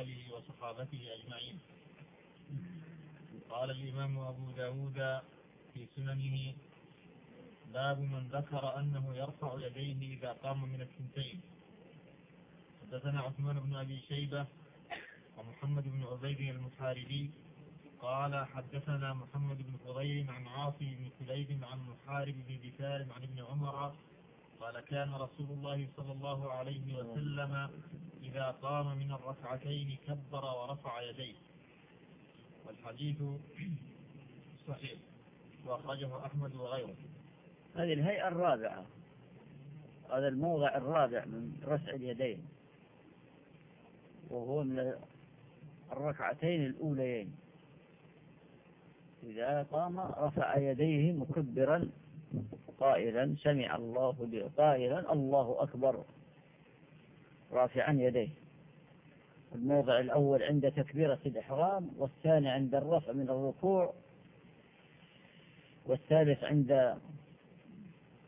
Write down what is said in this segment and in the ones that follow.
آله وصحابته أجمعين. قال الإمام أبو داود في سننه باب من ذكر أنه يرفع يديه إذا قام من الثنتين. حدثنا عثمان بن أبي شيبة ومحمد بن عبيد المحاربي. قال حدثنا محمد بن فضيل عن عاصي بن كليب عن محارب بن بكار عن ابن عمر. قال كان رسول الله صلى الله عليه وسلم إذا قام من الركعتين كبر ورفع يديه. والحديث صحيح. وأخرجه أحمد وغيره. هذه الهيئة الرابعة. هذا الموضع الرابع من رفع اليدين. وهو من الركعتين الأوليين. إذا قام رفع يديه مكبرا قائلا سمع الله قائلا الله أكبر. رافعا يديه. الموضع الأول عند تكبيرة الإحرام والثاني عند الرفع من الركوع والثالث عند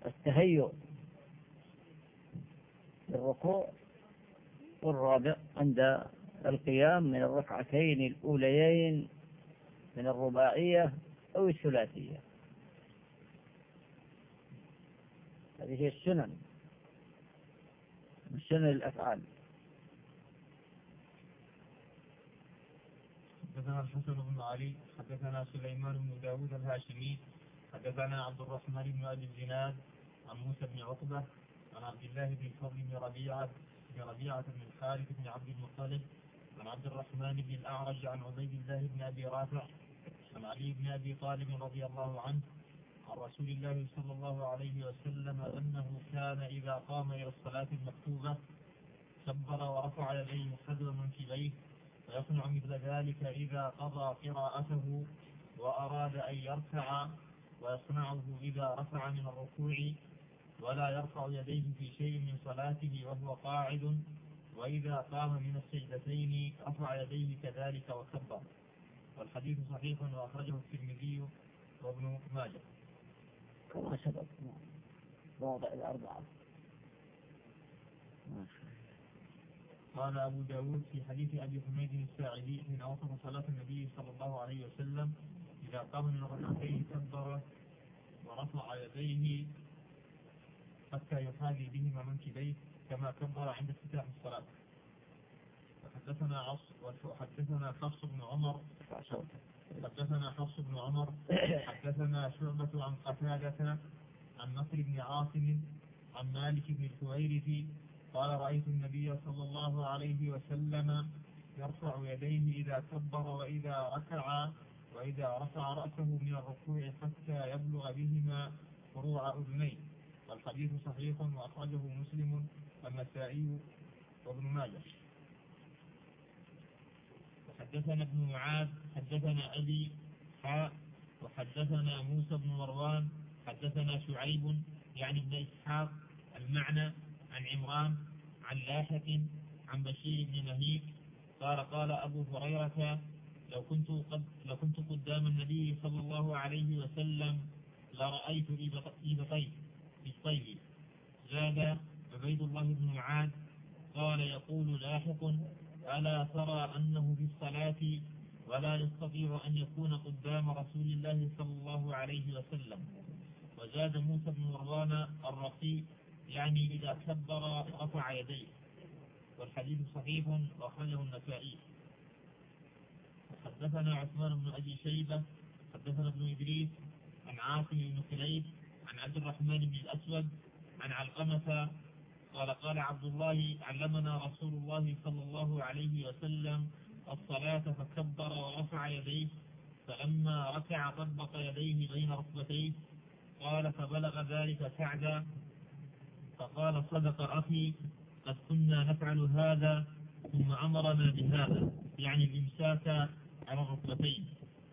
التهيؤ للركوع والرابع عند القيام من الركعتين الأوليين من الرباعية أو الثلاثية. هذه السنن. سنن الأفعال. حدثنا الحسن بن علي حدثنا سليمان بن داود الهاشمي حدثنا عبد الرحمن بن أبي الزناد عن موسى بن عقبة عن عبد الله بن الفضل بن ربيعة بن ربيعة بن الحارث بن عبد المطلب عن عبد الرحمن بن الأعرج عن عبيد الله بن أبي رافع عن علي بن أبي طالب رضي الله عنه عن رسول الله صلى الله عليه وسلم أنه كان إذا قام إلى الصلاة المكتوبة كبر ورفع يديه حذو منكبيه ويصنع مثل ذلك إذا قضى قراءته وأراد أن يرفع ويصنعه إذا رفع من الركوع ولا يرفع يديه في شيء من صلاته وهو قاعد وإذا قام من السجدتين رفع يديه كذلك وكبر. والحديث صحيح وأخرجه الترمذي وابن ماجه. كما سبق موضع الأربعة قال أبو داود في حديث أبي حميد الساعدي حين وصف صلاة النبي صلى الله عليه وسلم إذا قام من الركعتين كبر ورفع يديه حتى يحاذي بهما منكبيه كما كبر عند افتتاح الصلاة. وحدثنا عصر وحدثنا حفص بن عمر حدثنا حفص بن عمر حدثنا شعبة عن قتادة عن نصر بن عاصم عن مالك بن الحويرث قال رأيت النبي صلى الله عليه وسلم يرفع يديه إذا كبر وإذا ركع وإذا رفع رأسه من الركوع حتى يبلغ بهما فروع أذنيه. والحديث صحيح وأخرجه مسلم والنسائي وابن ماجه. وحدثنا ابن معاذ حدثنا أبي حاء وحدثنا موسى بن مروان حدثنا شعيب يعني ابن إسحاق المعنى عن عمران عن لاحق عن بشير بن نهيك قال قال أبو هريرة لو كنت قد لو كنت قدام النبي صلى الله عليه وسلم لرأيت إبطيه في الطيب زاد عبيد الله بن معاذ قال يقول لاحق ألا ترى أنه في الصلاة ولا يستطيع أن يكون قدام رسول الله صلى الله عليه وسلم. وزاد موسى بن مروان الرقي يعني إذا كبر رفع يديه. والحديث صحيح وأخرجه النسائي. حدثنا عثمان بن أبي شيبة حدثنا ابن إدريس عن عاصم بن كليب عن عبد الرحمن بن الأسود عن علقمة قال قال عبد الله علمنا رسول الله صلى الله عليه وسلم الصلاة فكبر ورفع يديه فلما ركع طبق يديه بين ركبتيه قال فبلغ ذلك سعدا فقال صدق أخي قد كنا نفعل هذا ثم أمرنا بهذا يعني الإمساك على الركبتين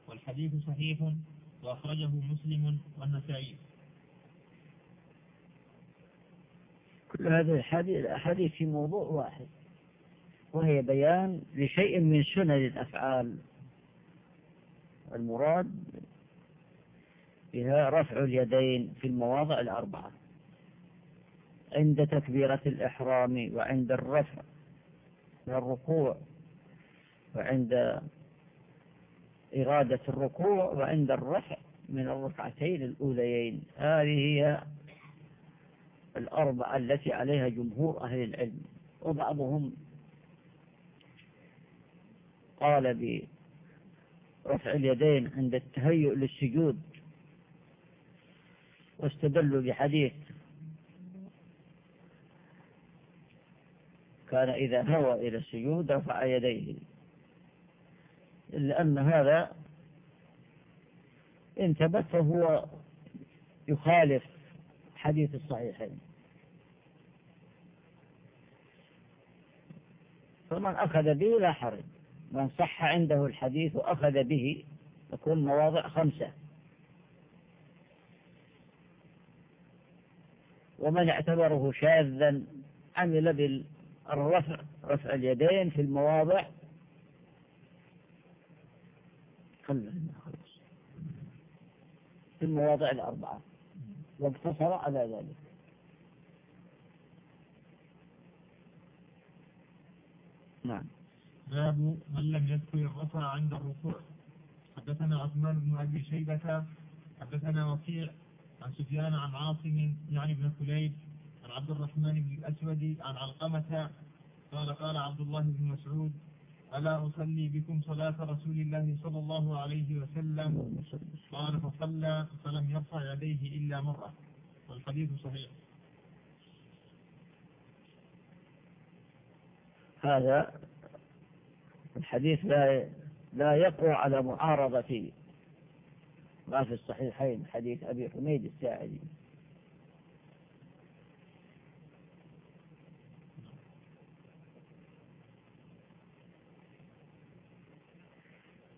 والحديث صحيح وأخرجه مسلم والنسائي. كل هذه الأحاديث في موضوع واحد وهي بيان لشيء من سنن الأفعال. المراد بها رفع اليدين في المواضع الأربعة عند تكبيرة الإحرام وعند الرفع من الركوع وعند إرادة الركوع وعند الرفع من الركعتين الأوليين. هذه هي الأربعة التي عليها جمهور أهل العلم وبعضهم قال برفع اليدين عند التهيؤ للسجود واستدلوا بحديث كان إذا هوى إلى السجود رفع يديه إلا أن هذا إن ثبت فهو يخالف حديث الصحيحين. فمن أخذ به لا حرج. من صح عنده الحديث وأخذ به تكون مواضع خمسة. ومن اعتبره شاذا عمل بالرفع رفع اليدين في المواضع. في المواضع الأربعة. واقتصر على ذلك. نعم. باب من لم يذكر الرفع عند الركوع. حدثنا عثمان بن أبي شيبة حدثنا وكيع عن سفيان عن عاصم يعني بن كليب عن عبد الرحمن بن الأسود عن علقمة قال قال عبد الله بن مسعود ألا أصلي بكم صلاة رسول الله صلى الله عليه وسلم؟ قال فصلى فلم يرفع يديه إلا مرة. والحديث صحيح. هذا الحديث لا لا يقوى على معارضة ما في الصحيحين حديث أبي حميد الساعدي.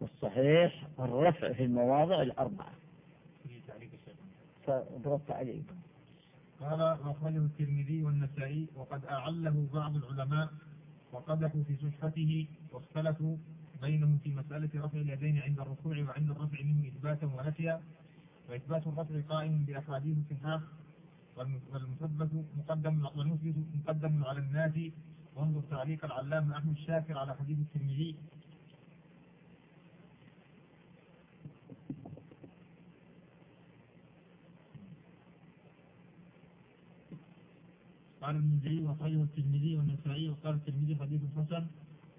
والصحيح الرفع في المواضع الأربعة. فضربت عليك. قال أخرجه الترمذي والنسائي وقد أعله بعض العلماء وقدحوا في صحته واختلفوا بينهم في مسألة رفع اليدين عند الركوع وعند الرفع منه إثباتا ونفيا وإثبات الرفع قائم بأحاديث الصحاح والمثبت مقدم والمثبت مقدم على النافي. وانظر تعليق العلامة أحمد الشاكر على حديث الترمذي. قال المنذري وخرجه الترمذي والنسائي وقال الترمذي حديث حسن.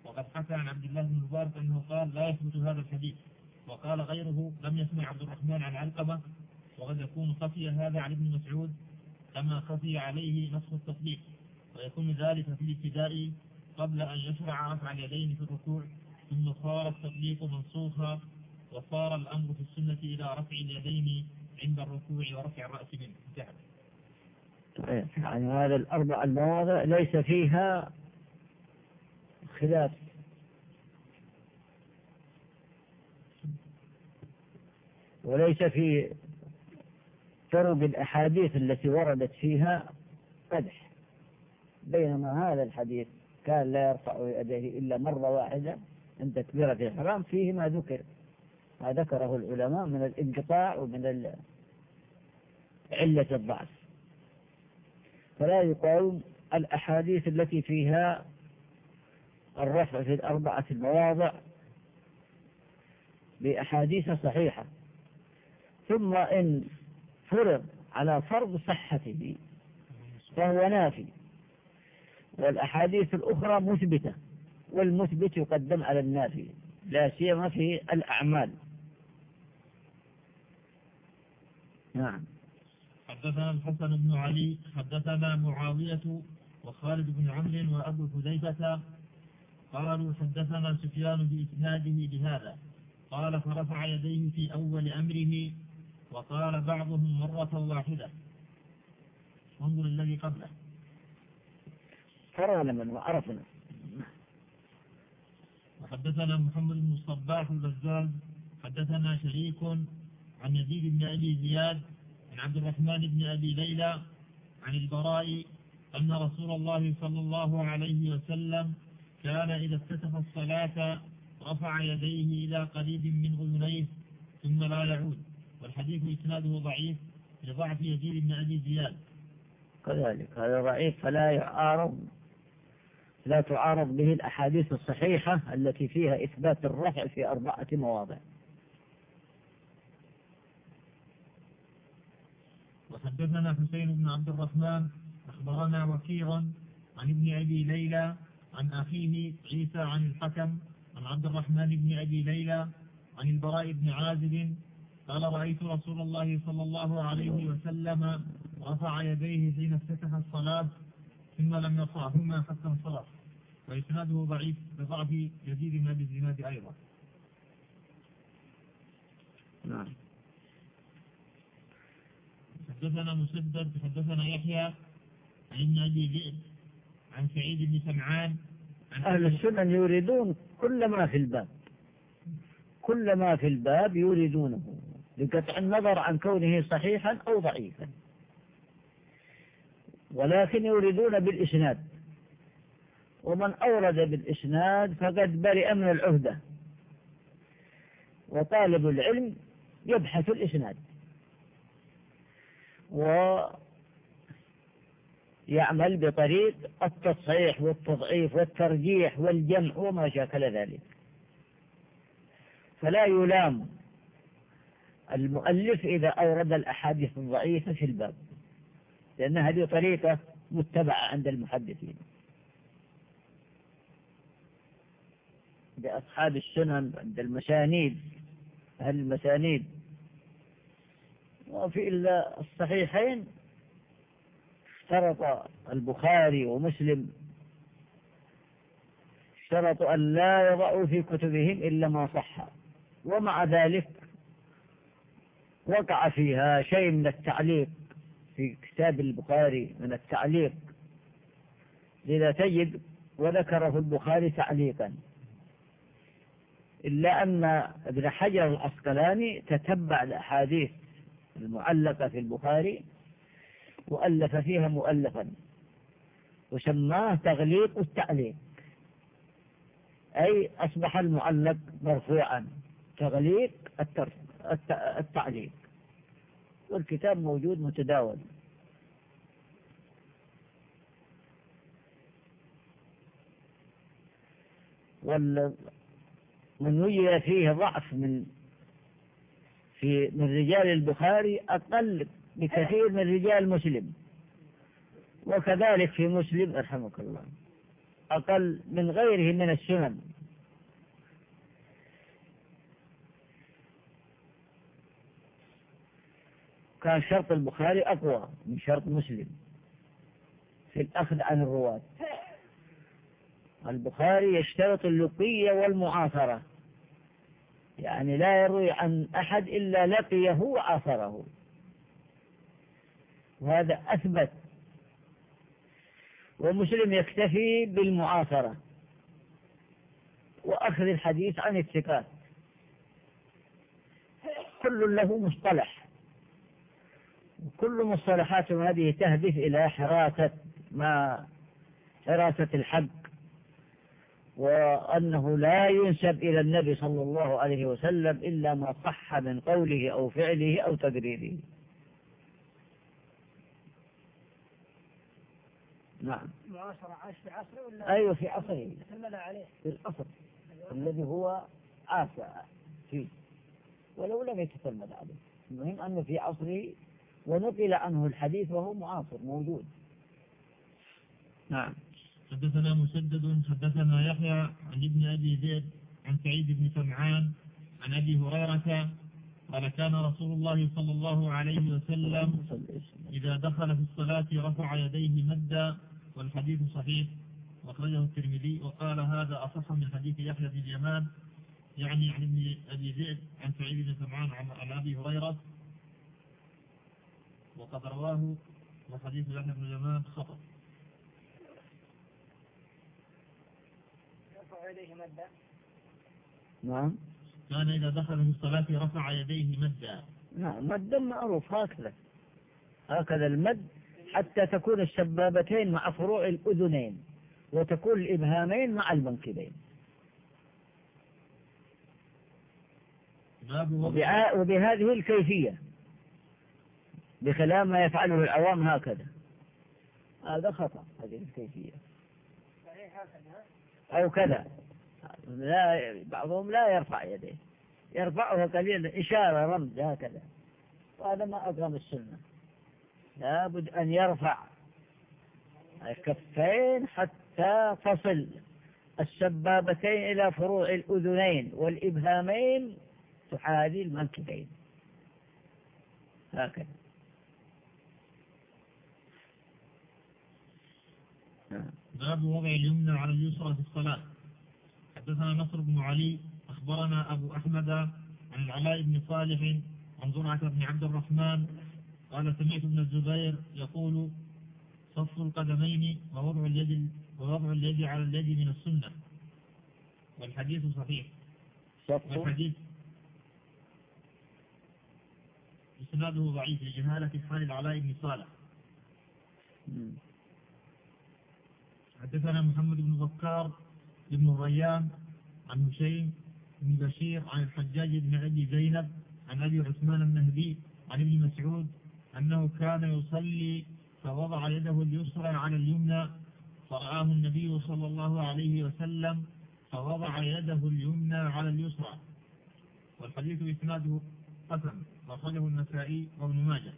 وقد حكى عن عبد الله بن المبارك أنه قال لا يثبت هذا الحديث. وقال غيره لم يسمع عبد الرحمن عن علقمة وقد يكون خفي هذا عن ابن مسعود كما خفي عليه نسخ التصديق. ويكون ذلك في الابتداء قبل أن يشرع رفع اليدين في الركوع ثم صار التطبيق منسوخا وصار الأمر في السنة إلى رفع اليدين عند الركوع ورفع الرأس منه. انتهى. يعني هذا الأربع المواضع ليس فيها خلاف. وليس في طرق الأحاديث التي وردت فيها قدح. بينما هذا الحديث كان لا يرفع يديه إلا مرة واحدة عند تكبيرة الإحرام فيه ما ذكر. ما ذكره العلماء من الانقطاع ومن علة الضعف. فلا يقاوم الأحاديث التي فيها الرفع في الأربعة المواضع بأحاديث صحيحة. ثم إن فرض على فرض صحته فهو نافي. والأحاديث الأخرى مثبتة والمثبت يقدم على النافي لا سيما في الأعمال. نعم. حدثنا الحسن بن علي حدثنا معاوية وخالد بن عمرو وأبو حذيفة قالوا حدثنا سفيان بإسناده بهذا. قال فرفع يديه في أول أمره وقال بعضهم مرة واحدة. انظر الذي قبله. قرانا من وعرفنا. وحدثنا محمد بن الصباح البزاز حدثنا شريك عن يزيد بن أبي زياد عن عبد الرحمن بن أبي ليلى عن البراء أن رسول الله صلى الله عليه وسلم كان إذا افتتح الصلاة رفع يديه إلى قريب من أذنيه ثم لا يعود. والحديث إسناده ضعيف لضعف يزيد بن أبي زياد. كذلك. هذا ضعيف فلا يعارض لا تعارض به الأحاديث الصحيحة التي فيها إثبات الرفع في أربعة مواضع. وحدثنا حسين بن عبد الرحمن أخبرنا وكيرا عن ابن أبي ليلى عن أخيه عيسى عن الحكم عن عبد الرحمن بن أبي ليلى عن البراء بن عازب قال رأيت رسول الله صلى الله عليه وسلم رفع يديه حين افتتح الصلاة ثم لم يرفعهما حتى انصرف وإسناده ضعيف بضعف يزيد بن أبي الزناد أيضا. نعم. حدثنا مسدد حدثنا يحيى عن أبي ذئب عن سعيد بن سمعان عن أهل السنن يريدون كل ما في الباب كل ما في الباب يريدونه بقطع النظر عن كونه صحيحا أو ضعيفا. ولكن يريدون بالإسناد. ومن أورد بالإسناد فقد برئ من العهدة. وطالب العلم يبحث الإسناد. ويعمل بطريق التصحيح والتضعيف والترجيح والجمع وما شاكل ذلك. فلا يلام المؤلف إذا أورد الأحاديث الضعيفة في الباب لأن هذه طريقة متبعة عند المحدثين. بأصحاب السنن عند المسانيد أهل المسانيد. وفي إلا الصحيحين اشترط البخاري ومسلم اشترطوا أن لا يضعوا في كتبهم إلا ما صح. ومع ذلك وقع فيها شيء من التعليق في كتاب البخاري من التعليق. لذا تجد وذكره البخاري تعليقا. إلا أن ابن حجر العسقلاني تتبع الأحاديث المعلقة في البخاري وألف فيها مؤلفا وسماه تغليق التعليق أي أصبح المعلق مرفوعا تغليق التعليق والكتاب موجود متداول. ومن وجد فيه ضعف من في من رجال البخاري أقل بكثير من رجال مسلم. وكذلك في مسلم رحمك الله أقل من غيره من السنن. كان شرط البخاري أقوى من شرط مسلم في الأخذ عن الرواة. البخاري يشترط اللقية والمعاصرة. يعني لا يروي عن أحد إلا لقيه وعاصره وهذا أثبت. ومسلم يكتفي بالمعاصرة وأخذ الحديث عن الثقات. كل له مصطلح. كل مصطلحات هذه تهدف إلى حراسة ما حراسة الحق. وأنه لا ينسب إلى النبي صلى الله عليه وسلم إلا ما صح من قوله أو فعله أو تقريره نعم. معاصرة عاش في عصره ولا أيوة في عصره. عليه. في العصر. الذي هو عاش فيه. ولو لم يتسلمد عليه. المهم أنه في عصره ونقل عنه الحديث وهو معاصر موجود. نعم. حدثنا مسدد حدثنا يحيى عن ابن أبي زيد عن سعيد بن سمعان عن أبي هريرة قال كان رسول الله صلى الله عليه وسلم إذا دخل في الصلاة رفع يديه مدا والحديث صحيح. وأخرجه الترمذي وقال هذا أصح من حديث يحيى بن اليمان يعني عن ابن أبي زيد عن سعيد بن سمعان عن أبي هريرة. وقد رواه وحديث يحيى بن اليمان خطأ. يديه مدا نعم. كان إذا دخل في الصلاة رفع يديه مدا نعم مدا معروف هكذا. هكذا المد حتى تكون السبابتين مع فروع الأذنين وتكون الإبهامين مع المنكبين. وبهذه الكيفية بخلاف ما يفعله العوام هكذا. هذا خطأ هذه الكيفية. صحيح هكذا. أو كذا. لا بعضهم لا يرفع يديه. يرفعها قليلا إشارة رمز هكذا. وهذا ما أقام السنة. لابد أن يرفع الكفين حتى تصل السبابتين إلى فروع الأذنين والإبهامين تحاذي المنكبين. هكذا. باب وضع اليمنى على اليسرى في الصلاة. حدثنا نصر بن علي أخبرنا أبو أحمد عن العلاء بن صالح عن زرعة بن عبد الرحمن قال سمعت ابن الزبير يقول صف القدمين ووضع اليد ووضع اليد على اليد من السنة. والحديث صحيح. صف؟ والحديث إسناده ضعيف لجهالة حال العلاء بن صالح. حدثنا محمد بن بكار بن الريان عن هشيم بن بشير عن الحجاج بن أبي زينب عن أبي عثمان النهدي عن ابن مسعود أنه كان يصلي فوضع يده اليسرى على اليمنى فرآه النبي صلى الله عليه وسلم فوضع يده اليمنى على اليسرى. والحديث إسناده حسن أخرجه النسائي وابن ماجه.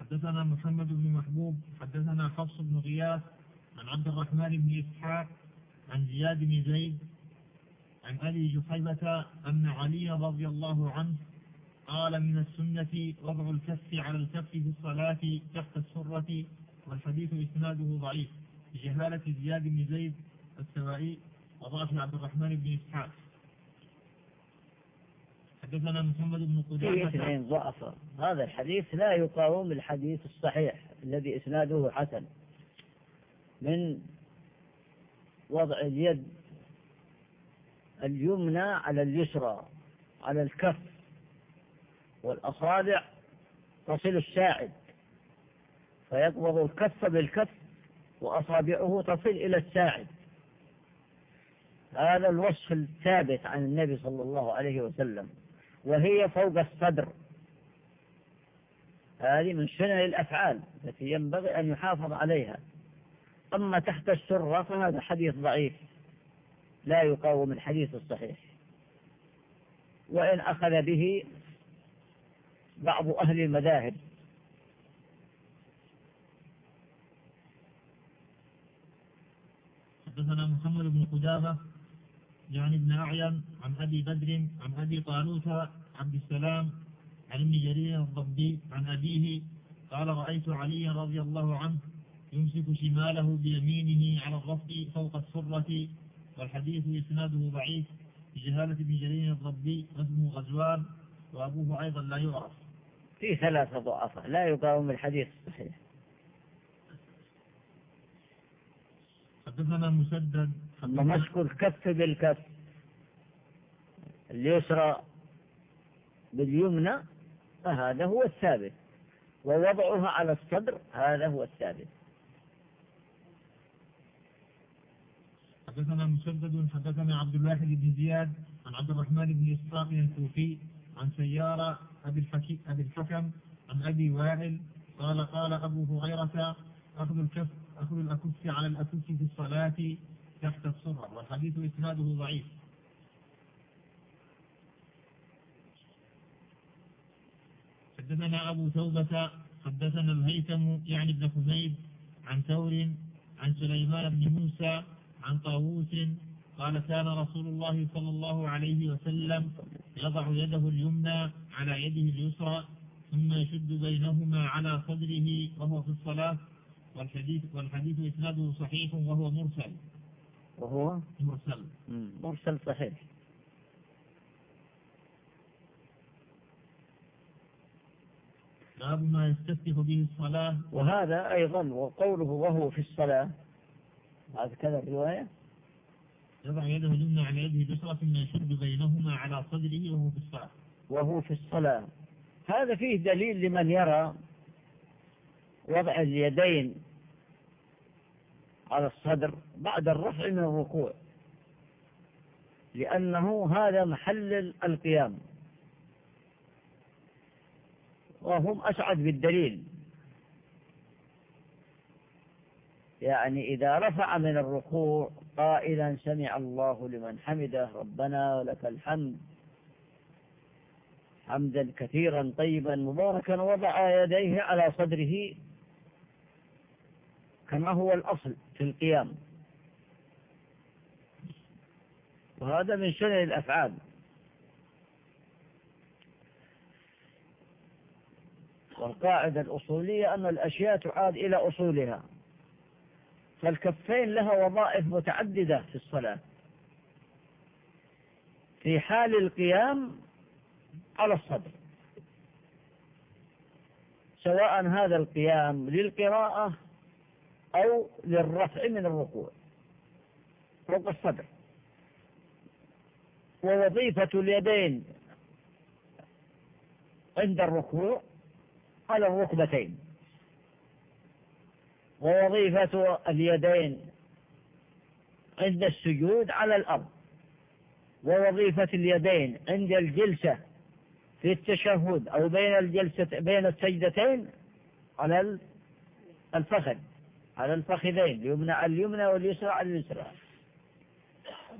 حدثنا محمد بن محبوب حدثنا حفص بن غياث عن عبد الرحمن بن إسحاق عن زياد بن زيد عن أبي جحيفة أن علي رضي الله عنه قال من السنة وضع الكف على الكف في الصلاة تحت السرة والحديث إسناده ضعيف بجهالة زياد بن زيد السوائي وضعف عبد الرحمن بن إسحاق. حدثنا محمد بن قدامة. هذا الحديث لا يقاوم الحديث الصحيح الذي إسناده حسن. من وضع اليد اليمنى على اليسرى على الكف. والأصابع تصل الساعد. فيقبض الكف بالكف وأصابعه تصل إلى الساعد. هذا الوصف الثابت عن النبي صلى الله عليه وسلم وهي فوق الصدر. هذه من سنن الأفعال التي ينبغي أن يحافظ عليها. أما تحت السرة فهذا حديث ضعيف. لا يقاوم الحديث الصحيح. وإن أخذ به بعض أهل المذاهب. حدثنا محمد بن قدامة يعني ابن أعين عن أبي بدر عن أبي طالوت عبد السلام عن ابن جرير الضبي عن أبيه قال رأيت علي رضي الله عنه يمسك شماله بيمينه على الرفع فوق السرة والحديث إسناده ضعيف بجهالة ابن جرير الضبي واسمه غزوان وأبوه أيضا لا يعرف. في ثلاثة ضعفاء لا يقاوم الحديث الصحيح حدثنا مسدد أما مسك الكف بالكف. اليسرى باليمنى فهذا هو الثابت. ووضعها على الصدر هذا هو الثابت. حدثنا مسدد حدثنا عبد الواحد بن زياد عن عبد الرحمن بن إسحاق الكوفي عن سيارة أبي الحكي أبي الحكم عن أبي وائل قال قال أبو هريرة أخذ الكف أخذ الأكف على الأكف في الصلاة تحت السرة والحديث إسناده ضعيف. حدثنا أبو توبة حدثنا الهيثم يعني ابن حميد عن ثور عن سليمان بن موسى عن طاووس قال كان رسول الله صلى الله عليه وسلم يضع يده اليمنى على يده اليسرى ثم يشد بينهما على صدره وهو في الصلاة والحديث والحديث إسناده صحيح وهو مرسل. وهو؟ مرسل. مرسل صحيح. باب ما يستفتح به الصلاة. وهذا أيضا وقوله وهو في الصلاة هذا كذا الرواية يضع يده اليمنى على يده اليسرى ثم يشد بينهما على صدره وهو في الصلاة. وهو في الصلاة. هذا فيه دليل لمن يرى وضع اليدين على الصدر بعد الرفع من الركوع لأنه هذا محل القيام. وهم أسعد بالدليل. يعني إذا رفع من الركوع قائلا سمع الله لمن حمده ربنا ولك الحمد. حمدا كثيرا طيبا مباركا وضع يديه على صدره كما هو الأصل في القيام. وهذا من سنن الأفعال. والقاعدة الأصولية أن الأشياء تعاد إلى أصولها. فالكفين لها وظائف متعددة في الصلاة. في حال القيام على الصدر. سواء هذا القيام للقراءة أو للرفع من الركوع فوق الصدر. ووظيفة اليدين عند الركوع على الركبتين. ووظيفة اليدين عند السجود على الأرض ووظيفة اليدين عند الجلسة في التشهد أو بين الجلسة بين السجدتين على الفخذ على الفخذين اليمنى على اليمنى واليسرى على اليسرى.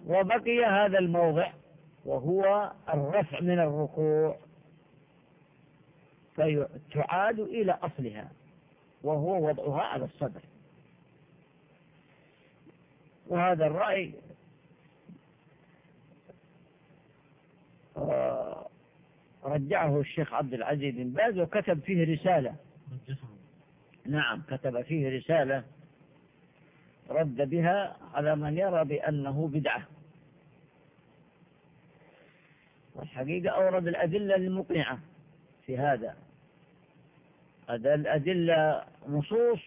وبقي هذا الموضع وهو الرفع من الركوع فتعاد إلى أصلها. وهو وضعها على الصدر. وهذا الرأي آه، رجعه الشيخ عبد العزيز بن باز وكتب فيه رسالة. نعم كتب فيه رسالة رد بها على من يرى بأنه بدعة. والحقيقة أورد الأدلة المقنعة في هذا. الأدلة نصوص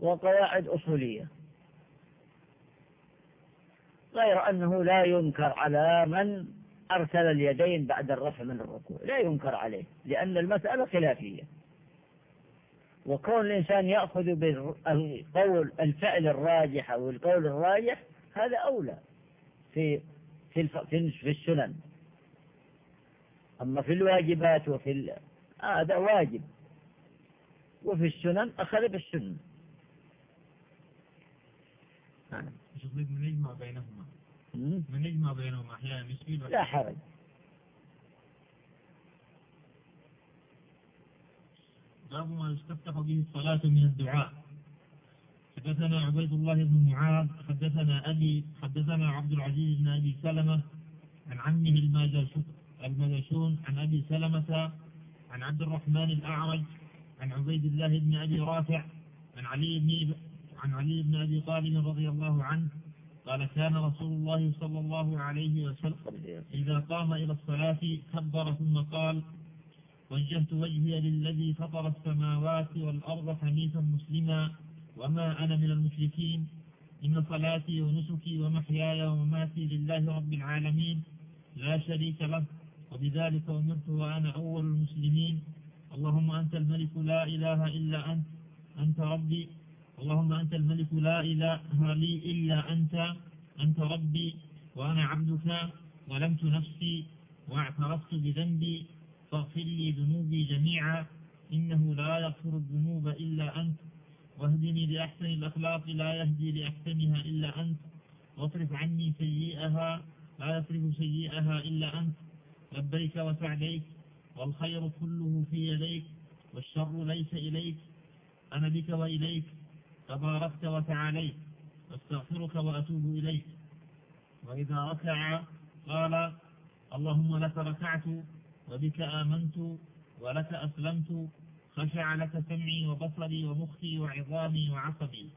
وقواعد أصولية. غير أنه لا ينكر على من أرسل اليدين بعد الرفع من الركوع لا ينكر عليه لأن المسألة خلافية. وكون الإنسان يأخذ بالقول الفعل الراجح أو القول الراجح هذا أولى في في في السنن. أما في الواجبات وفي هذا واجب. وفي السنن أخذ بالسنة نعم. من يجمع بينهما؟ من يجمع بينهما؟ أحيانا لا حرج. باب ما يستفتح به الصلاة من الدعاء. حدثنا عبيد الله بن معاذ حدثنا أبي حدثنا عبد العزيز بن أبي سلمة عن عمه المجاشون عن أبي سلمة عن عبد الرحمن الأعرج عن عبيد الله بن أبي رافع عن علي بن عن علي بن أبي طالب رضي الله عنه قال كان رسول الله صلى الله عليه وسلم إذا قام إلى الصلاة كبر ثم قال وجهت وجهي للذي فطر السماوات والأرض حنيفا مسلما وما أنا من المشركين. إن صلاتي ونسكي ومحياي ومماتي لله رب العالمين لا شريك له وبذلك أمرت وأنا أول المسلمين. اللهم أنت الملك لا إله إلا أنت أنت ربي. اللهم أنت الملك لا إله لي إلا أنت أنت ربي. وأنا عبدك ظلمت نفسي واعترفت بذنبي. فاغفر لي ذنوبي جميعا إنه لا يغفر الذنوب إلا أنت. واهدني لأحسن الأخلاق لا يهدي لأحسنها إلا أنت. واصرف عني سيئها لا يصرف سيئها إلا أنت. لبيك وسعديك والخير كله في يديك والشر ليس إليك. أنا بك وإليك تباركت وتعاليت واستغفرك وأتوب إليك. وإذا ركع قال اللهم لك ركعت وبك آمنت ولك أسلمت خشع لك سمعي وبصري ومخي وعظامي وعصبي.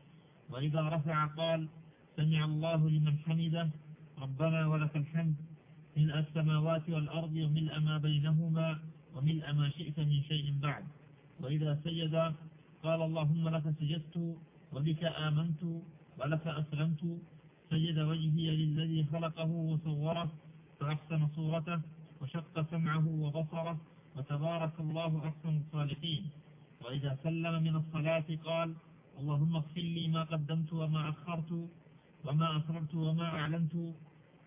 وإذا رفع قال سمع الله لمن حمده ربنا ولك الحمد. ملء السماوات والأرض وملء ما بينهما وملء ما شئت من شيء بعد. وإذا سجد قال اللهم لك سجدت وبك آمنت ولك أسلمت. سجد وجهي للذي خلقه وصوره فأحسن صورته وشق سمعه وبصره وتبارك الله أحسن الصالحين وإذا سلم من الصلاة قال اللهم اغفر لي ما قدمت وما أخرت وما أسررت وما أعلنت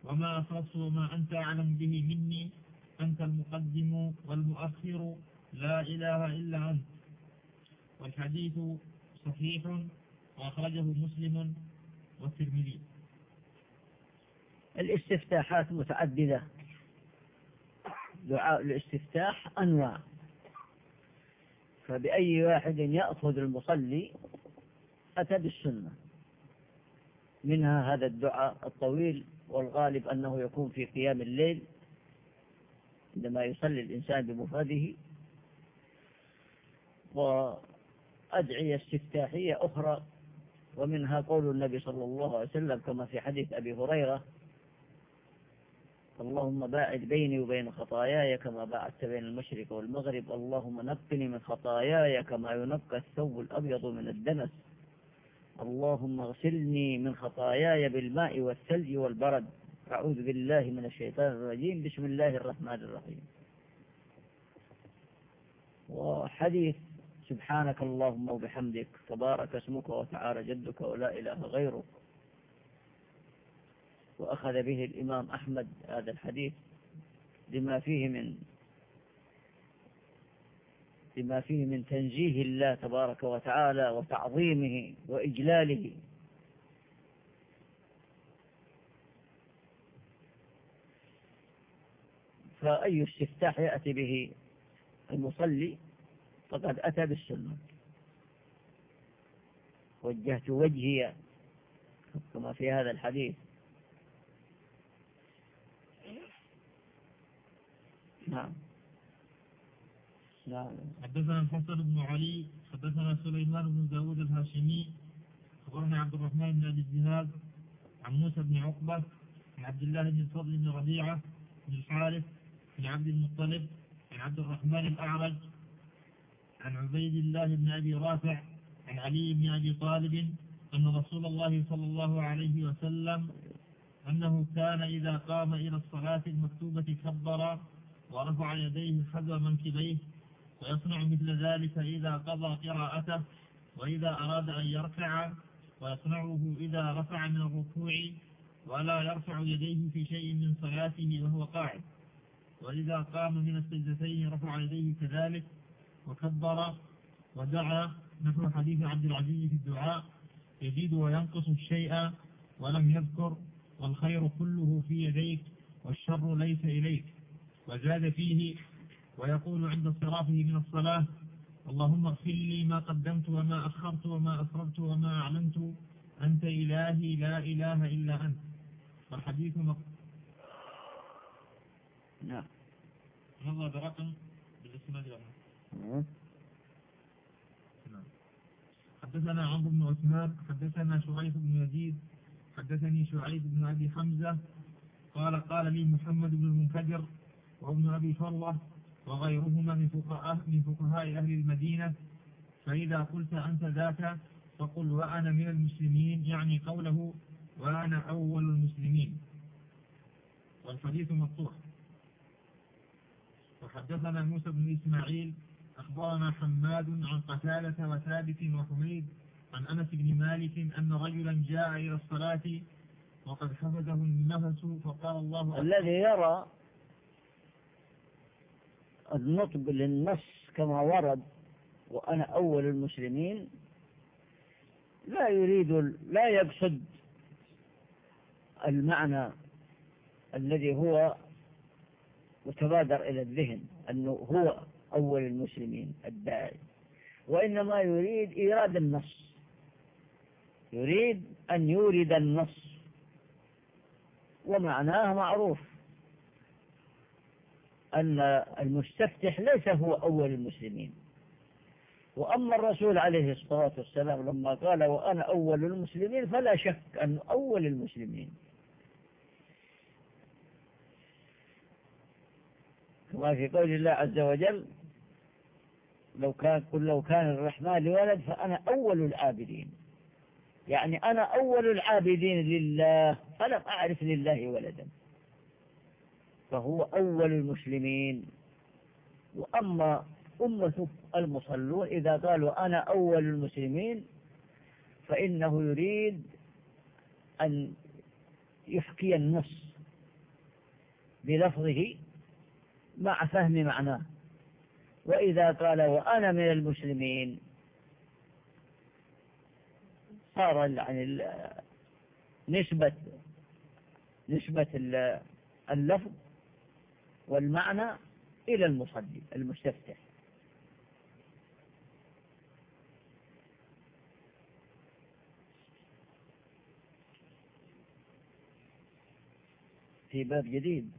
وما أسررت وما أنت أعلم به مني أنت المقدم والمؤخر لا إله إلا أنت. والحديث صحيح وأخرجه مسلم والترمذي. الاستفتاحات متعددة. دعاء الاستفتاح أنواع. فبأي واحد يأخذ المصلي أتى بالسنة. منها هذا الدعاء الطويل والغالب أنه يكون في قيام الليل عندما يصلي الإنسان بمفرده. وأدعية استفتاحية أخرى ومنها قول النبي صلى الله عليه وسلم كما في حديث أبي هريرة اللهم باعد بيني وبين خطاياي كما باعدت بين المشرق والمغرب. اللهم نقني من خطاياي كما ينقى الثوب الأبيض من الدنس. اللهم اغسلني من خطاياي بالماء والثلج والبرد. أعوذ بالله من الشيطان الرجيم. بسم الله الرحمن الرحيم. وحديث سبحانك اللهم وبحمدك تبارك اسمك وتعالى جدك ولا إله غيرك. وأخذ به الإمام أحمد هذا الحديث لما فيه من لما فيه من تنزيه الله تبارك وتعالى وتعظيمه وإجلاله. فأي استفتاح يأتي به المصلي فقد أتى بالسنة. وجهت وجهي كما في هذا الحديث. نعم. نعم. حدثنا الحسن بن علي حدثنا سليمان بن داود الهاشمي أخبرنا عبد الرحمن بن أبي الزناد عن موسى بن عقبة عن عبد الله بن الفضل بن ربيعة بن الحارث بن عبد المطلب عن عبد الرحمن الأعرج عن عبيد الله بن أبي رافع عن علي بن أبي طالب أن رسول الله صلى الله عليه وسلم أنه كان إذا قام إلى الصلاة المكتوبة كبر ورفع يديه حذو منكبيه ويصنع مثل ذلك إذا قضى قراءته وإذا أراد أن يركع ويصنعه إذا رفع من الركوع ولا يرفع يديه في شيء من صلاته وهو قاعد. وإذا قام من السجدتين رفع يديه كذلك وكبر ودعا. نحو حديث عبد العزيز في الدعاء يزيد وينقص الشيء ولم يذكر والخير كله في يديك والشر ليس إليك. وزاد فيه ويقول عند انصرافه من الصلاة اللهم اغفر لي ما قدمت وما أخرت وما أسررت وما أعلنت أنت إلهي لا إله إلا أنت. والحديث مق... نعم. مضى برقم بالإسناد نعم. نعم. حدثنا عمرو بن عثمان حدثنا شعيب بن يزيد حدثني شعيب بن أبي حمزة قال قال لي محمد بن المنكدر وابن أبي فروة وغيرهما من فقهاء من فقهاء أهل المدينة. فإذا قلت أنت ذاك فقل وأنا من المسلمين يعني قوله وأنا أول المسلمين. والحديث مفتوح. وحدثنا موسى بن إسماعيل أخبرنا حماد عن قتالة وثابت وحميد عن أنس بن مالك أن رجلا جاء إلى الصلاة وقد حفظه النفس فقال الله الذي يرى النطق للنص كما ورد وأنا أول المسلمين لا يريد لا يقصد المعنى الذي هو متبادر إلى الذهن أنه هو أول المسلمين الداعي. وإنما يريد إيراد النص يريد أن يورد النص ومعناه معروف. أن المستفتح ليس هو أول المسلمين. وأما الرسول عليه الصلاة والسلام لما قال وأنا أول المسلمين فلا شك أن أول المسلمين. كما في قول الله عز وجل لو كان قل لو كان الرحمن لولد فأنا أول العابدين. يعني أنا أول العابدين لله فلم أعرف لله ولدا. فهو أول المسلمين. وأما أمة المصلون إذا قالوا أنا أول المسلمين فإنه يريد أن يحكي النص بلفظه مع فهم معناه. وإذا قال وأنا من المسلمين صار يعني نسبة نسبة اللفظ والمعنى إلى المصلي المستفتح. في باب جديد.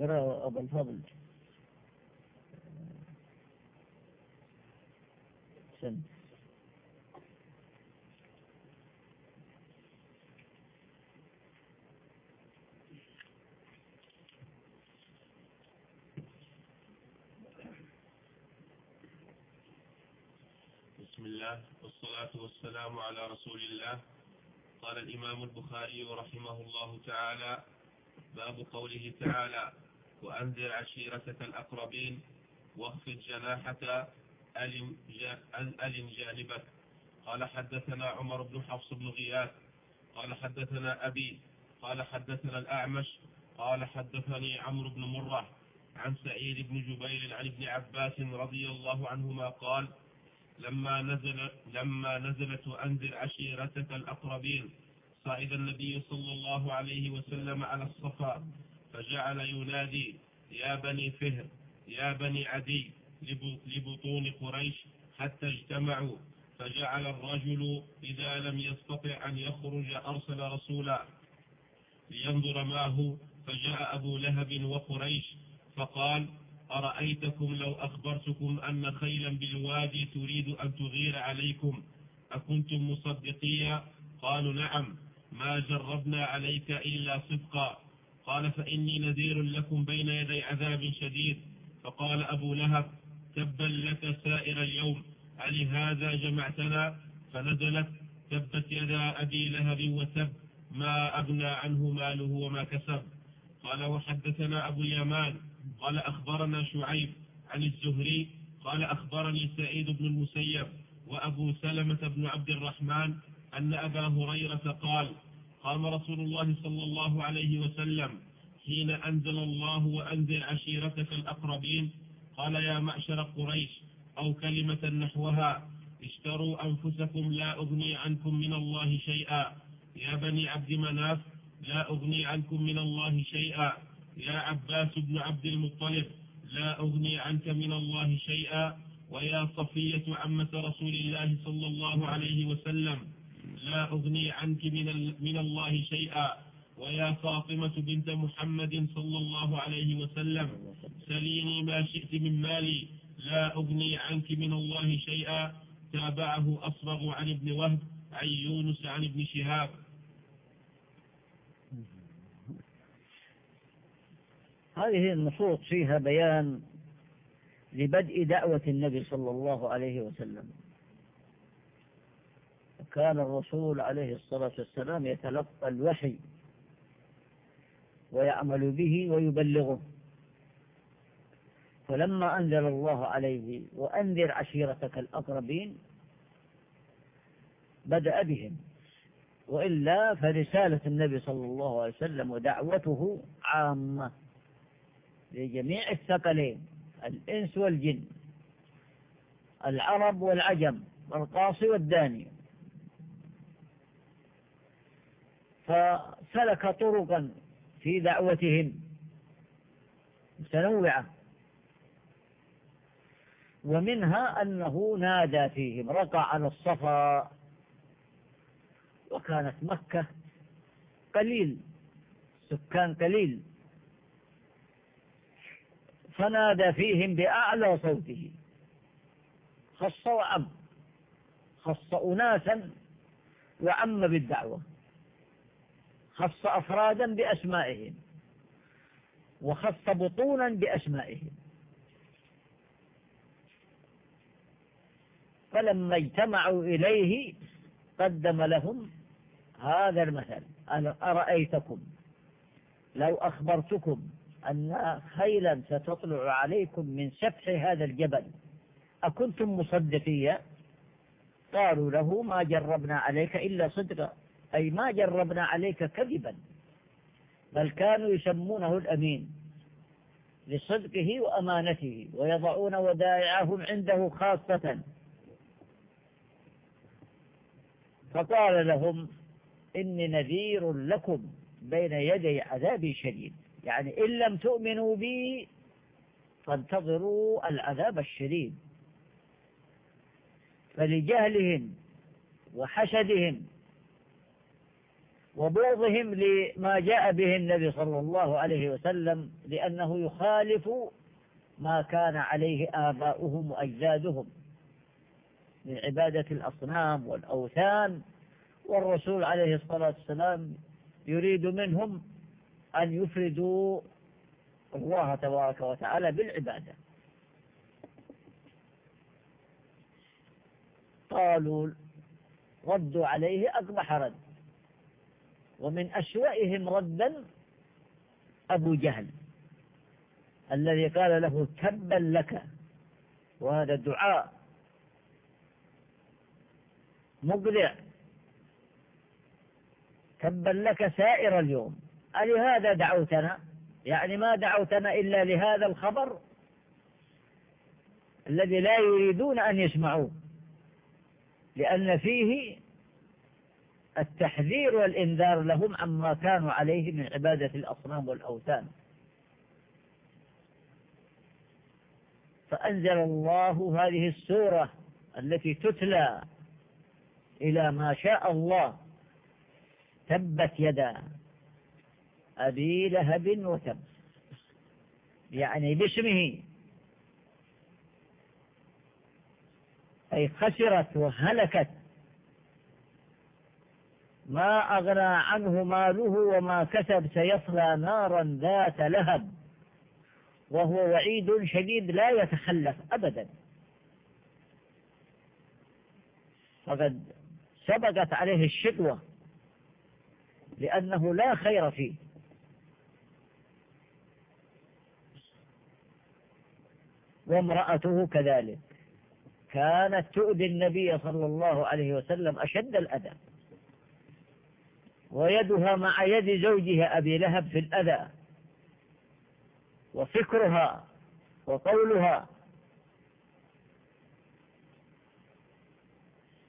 قرأ أبو الفضل. سن. والصلاة والسلام على رسول الله. قال الإمام البخاري رحمه الله تعالى باب قوله تعالى وأنذر عشيرتك الأقربين واخفض جناحك ألن جانبك. قال حدثنا عمر بن حفص بن غياث. قال حدثنا أبي. قال حدثنا الأعمش. قال حدثني عمرو بن مرة عن سعيد بن جبير عن ابن عباس رضي الله عنهما قال لما نزل لما نزلت أنذر عشيرتك الأقربين صعد النبي صلى الله عليه وسلم على الصفا فجعل ينادي يا بني فهر يا بني عدي لبطون قريش حتى اجتمعوا. فجعل الرجل إذا لم يستطع أن يخرج أرسل رسولا لينظر ما هو فجاء أبو لهب وقريش فقال أرأيتكم لو أخبرتكم أن خيلا بالوادي تريد أن تغير عليكم؟ أكنتم مصدقيا قالوا نعم. ما جربنا عليك إلا صدقا. قال فإني نذير لكم بين يدي عذاب شديد. فقال أبو لهب تبا لك سائر اليوم. هذا جمعتنا؟ فنزلت تبت يدا أبي لهب وتب ما أغنى عنه ماله وما كسب. قال وحدثنا أبو اليمان. قال أخبرنا شعيب عن الزهري قال أخبرني سعيد بن المسيب وأبو سلمة بن عبد الرحمن أن أبا هريرة قال قام رسول الله صلى الله عليه وسلم حين أنزل الله وأنزل عشيرتك الأقربين قال يا معشر قريش أو كلمة نحوها اشتروا أنفسكم لا أغني عنكم من الله شيئا. يا بني عبد مناف لا أغني عنكم من الله شيئا. يا عباس بن عبد المطلب لا أغني عنك من الله شيئا ويا صفية عمة رسول الله صلى الله عليه وسلم لا أغني عنك من, من الله شيئا. ويا فاطمة بنت محمد صلى الله عليه وسلم سليني ما شئت من مالي لا أغني عنك من الله شيئا. تابعه أصبغ عن ابن وهب عن يونس عن ابن شهاب. هذه النصوص فيها بيان لبدء دعوة النبي صلى الله عليه وسلم. كان الرسول عليه الصلاة والسلام يتلقى الوحي ويعمل به ويبلغه. فلما أنزل الله عليه وأنذر عشيرتك الأقربين بدأ بهم وإلا فرسالة النبي صلى الله عليه وسلم ودعوته عامة. لجميع الثقلين الإنس والجن العرب والعجم والقاصي والداني. فسلك طرقا في دعوتهم متنوعة. ومنها أنه نادى فيهم رقع على الصفا وكانت مكة قليل سكان قليل. فنادى فيهم بأعلى صوته. خص وعم خص أناسا وعم بالدعوة. خص أفرادا بأسمائهم. وخص بطونا بأسمائهم. فلما اجتمعوا إليه قدم لهم هذا المثل. أرأيتكم لو أخبرتكم أن خيلا ستطلع عليكم من سفح هذا الجبل. أكنتم مصدقية؟ قالوا له ما جربنا عليك إلا صدقا. أي ما جربنا عليك كذبا. بل كانوا يسمونه الأمين لصدقه وأمانته ويضعون ودائعهم عنده خاصة. فقال لهم إني نذير لكم بين يدي عذاب شديد. يعني إن لم تؤمنوا بي فانتظروا العذاب الشديد. فلجهلهم وحسدهم وبغضهم لما جاء به النبي صلى الله عليه وسلم لأنه يخالف ما كان عليه آباؤهم وأجدادهم من عبادة الأصنام والأوثان. والرسول عليه الصلاة والسلام يريد منهم أن يفردوا الله تبارك وتعالى بالعبادة. قالوا ردوا عليه أقبح رد. ومن أسوأهم ردا أبو جهل الذي قال له تبا لك وهذا دعاء مقلع. تبا لك سائر اليوم. ألهذا دعوتنا؟ يعني ما دعوتنا إلا لهذا الخبر الذي لا يريدون أن يسمعوه لأن فيه التحذير والإنذار لهم عما كانوا عليه من عبادة الأصنام والأوثان. فأنزل الله هذه السورة التي تتلى إلى ما شاء الله تبت يدا أبي لهب وتب يعني باسمه. أي خسرت وهلكت. ما أغنى عنه ماله وما كسب سيصلى نارا ذات لهب. وهو وعيد شديد لا يتخلف أبدا. فقد سبقت عليه الشقوة لأنه لا خير فيه. وامرأته كذلك. كانت تؤذي النبي صلى الله عليه وسلم أشد الأذى. ويدها مع يد زوجها أبي لهب في الأذى. وفكرها وقولها.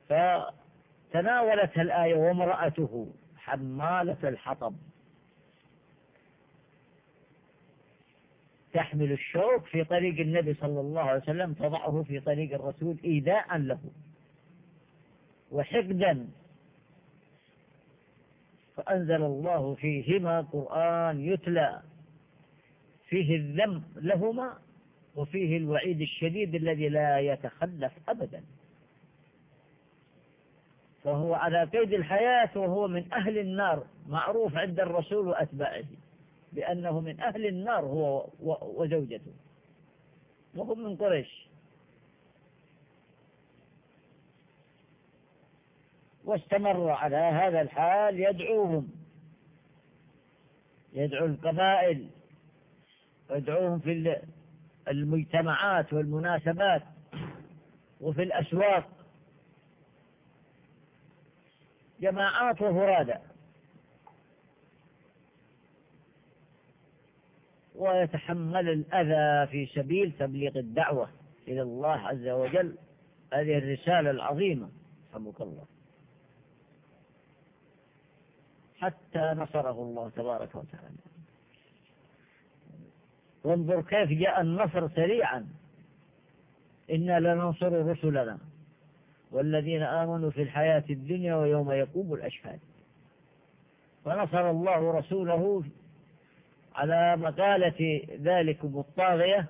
فتناولتها الآية وامرأته حمالة الحطب. تحمل الشوك في طريق النبي صلى الله عليه وسلم تضعه في طريق الرسول إيذاء له. وحقدا فأنزل الله فيهما قرآن يتلى. فيه الذم لهما وفيه الوعيد الشديد الذي لا يتخلف أبدا. فهو على قيد الحياة وهو من أهل النار معروف عند الرسول وأتباعه. بأنه من أهل النار هو وزوجته. وهم من قريش. واستمر على هذا الحال يدعوهم. يدعو القبائل. ويدعوهم في المجتمعات والمناسبات وفي الأسواق. جماعات وفرادى. ويتحمل الأذى في سبيل تبليغ الدعوة إلى الله عز وجل. هذه الرسالة العظيمة رحمك الله. حتى نصره الله تبارك وتعالى. وانظر كيف جاء النصر سريعا. إنا لننصر رسلنا والذين آمنوا في الحياة الدنيا ويوم يقوم الأشهاد. فنصر الله رسوله على مقالة ذلكم الطاغية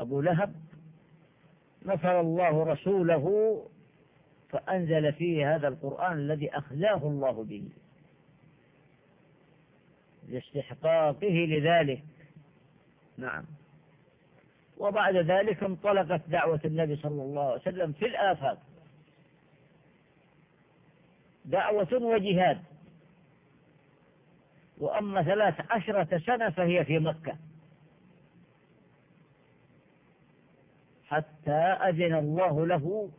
أبو لهب نصر الله رسوله فأنزل فيه هذا القرآن الذي أخزاه الله به لاستحقاقه لذلك. نعم. وبعد ذلك انطلقت دعوة النبي صلى الله عليه وسلم في الآفاق. دعوة وجهاد. وأما ثلاث عشرة سنة فهي في مكة. حتى أذن الله له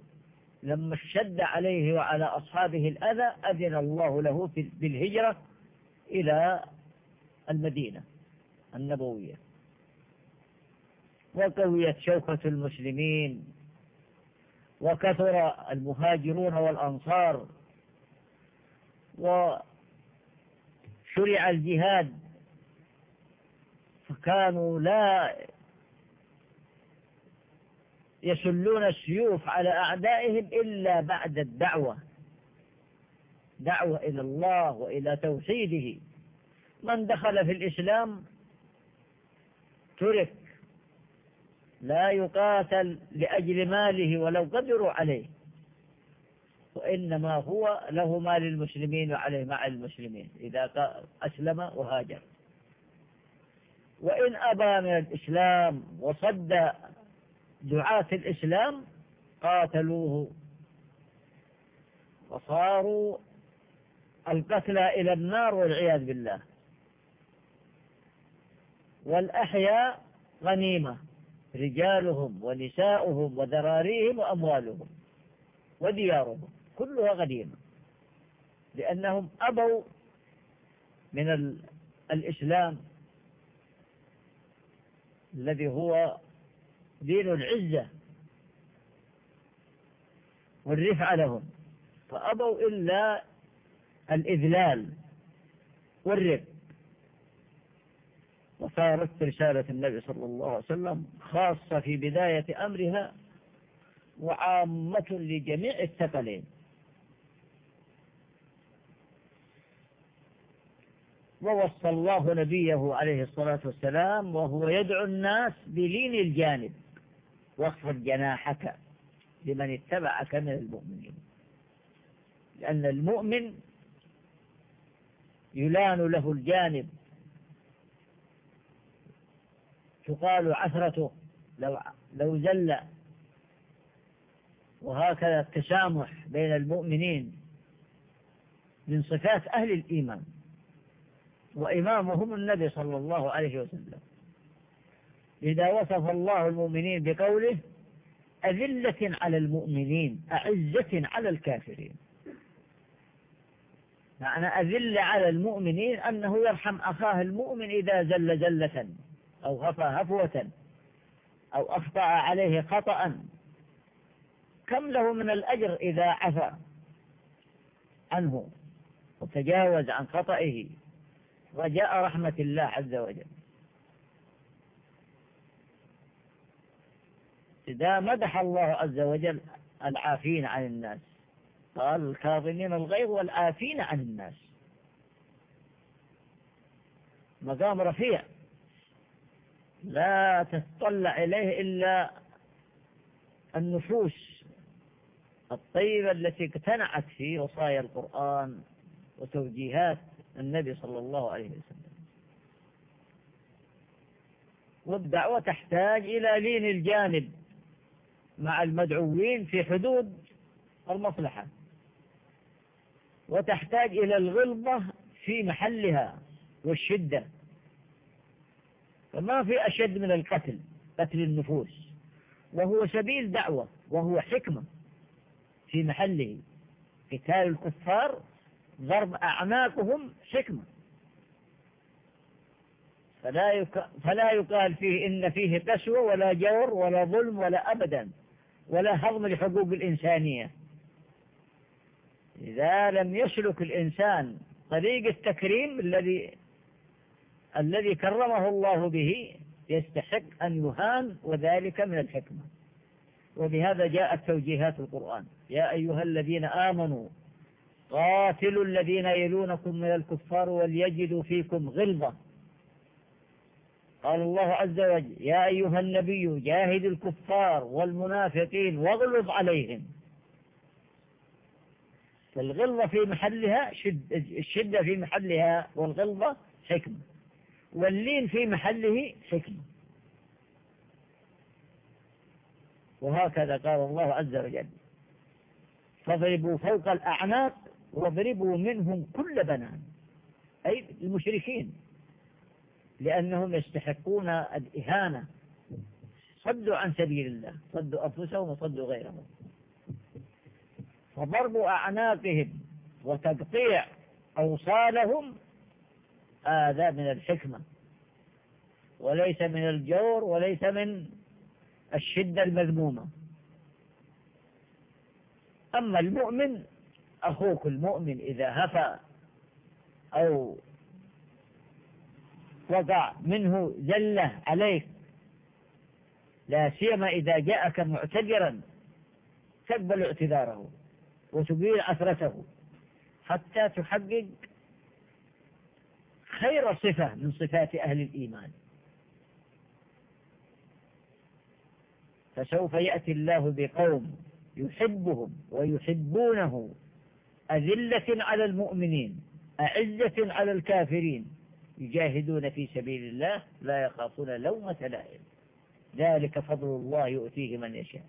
لما اشتد عليه وعلى أصحابه الأذى أذن الله له بالهجرة إلى المدينة النبوية. وقويت شوكة المسلمين وكثر المهاجرون والأنصار وشرع الجهاد. فكانوا لا يسلون السيوف على أعدائهم إلا بعد الدعوة. دعوة إلى الله وإلى توحيده. من دخل في الإسلام؟ ترك. لا يقاتل لأجل ماله ولو قدروا عليه. وإنما هو له مال المسلمين وعليه مع المسلمين. إذا أسلم وهاجر. وإن أبى من الإسلام وصد دعاة الإسلام قاتلوه. وصاروا القتلى إلى النار والعياذ بالله. والأحياء غنيمة. رجالهم ونساؤهم وذراريهم وأموالهم وديارهم. كلها غنيمة. لأنهم أبوا من الإسلام الذي هو دين العزة والرفع لهم. فأبوا إلا الإذلال والرفق وصارت رسالة النبي صلى الله عليه وسلم خاصة في بداية أمرها وعامة لجميع الثقلين. ووصى الله نبيه عليه الصلاة والسلام وهو يدعو الناس بلين الجانب. واخفض جناحك لمن اتبعك من المؤمنين. لأن المؤمن يلان له الجانب. تقال عثرته لو لو زل. وهكذا التسامح بين المؤمنين من صفات أهل الإيمان. وإمامهم النبي صلى الله عليه وسلم. إذا وصف الله المؤمنين بقوله أذلة على المؤمنين أعزة على الكافرين. معنى أذل على المؤمنين أنه يرحم أخاه المؤمن إذا زل زلة أو غفى هفوة أو أخطأ عليه خطأ. كم له من الأجر إذا عفى عنه وتجاوز عن خطئه؟ رجاء رحمة الله عز وجل. إذا مدح الله عز وجل العافين عن الناس قال الكاظمين الغيظ والعافين عن الناس. مقام رفيع. لا تتطلع إليه إلا النفوس الطيبة التي اقتنعت في وصايا القرآن وتوجيهات النبي صلى الله عليه وسلم. والدعوة تحتاج إلى لين الجانب مع المدعوين في حدود المصلحة وتحتاج إلى الغلظة في محلها والشدة فما في أشد من القتل قتل النفوس وهو سبيل دعوة وهو حكمة في محله. قتال الكفار ضرب أعناقهم حكمة فلا يك... فلا يقال فيه إن فيه قسوة ولا جور ولا ظلم ولا أبدا ولا هضم لحقوق الإنسانية. إذا لم يسلك الإنسان طريق التكريم الذي الذي كرمه الله به يستحق أن يهان وذلك من الحكمة. وبهذا جاءت توجيهات القرآن. يا أيها الذين آمنوا قاتلوا الذين يلونكم من الكفار وليجدوا فيكم غلظة. قال الله عز وجل يا أيها النبي جاهد الكفار والمنافقين واغلظ عليهم. فالغلظة في محلها شد الشدة في محلها والغلظة حكمة واللين في محله حكمة وهكذا قال الله عز وجل. فاضربوا فوق الأعناق واضربوا منهم كل بنان أي المشركين لأنهم يستحقون الإهانة. صدوا عن سبيل الله صدوا أنفسهم وصدوا غيرهم. فضرب أعناقهم وتقطيع أوصالهم هذا من الحكمة. وليس من الجور وليس من الشدة المذمومة. أما المؤمن أخوك المؤمن إذا هفى أو وقع منه زلة عليك لا سيما إذا جاءك معتذرا تقبل اعتذاره وتبين أثرته حتى تحقق خير صفة من صفات أهل الإيمان. فسوف يأتي الله بقوم يحبهم ويحبونه أذلة على المؤمنين أعزة على الكافرين. يجاهدون في سبيل الله لا يخافون لومة لائم. ذلك فضل الله يؤتيه من يشاء.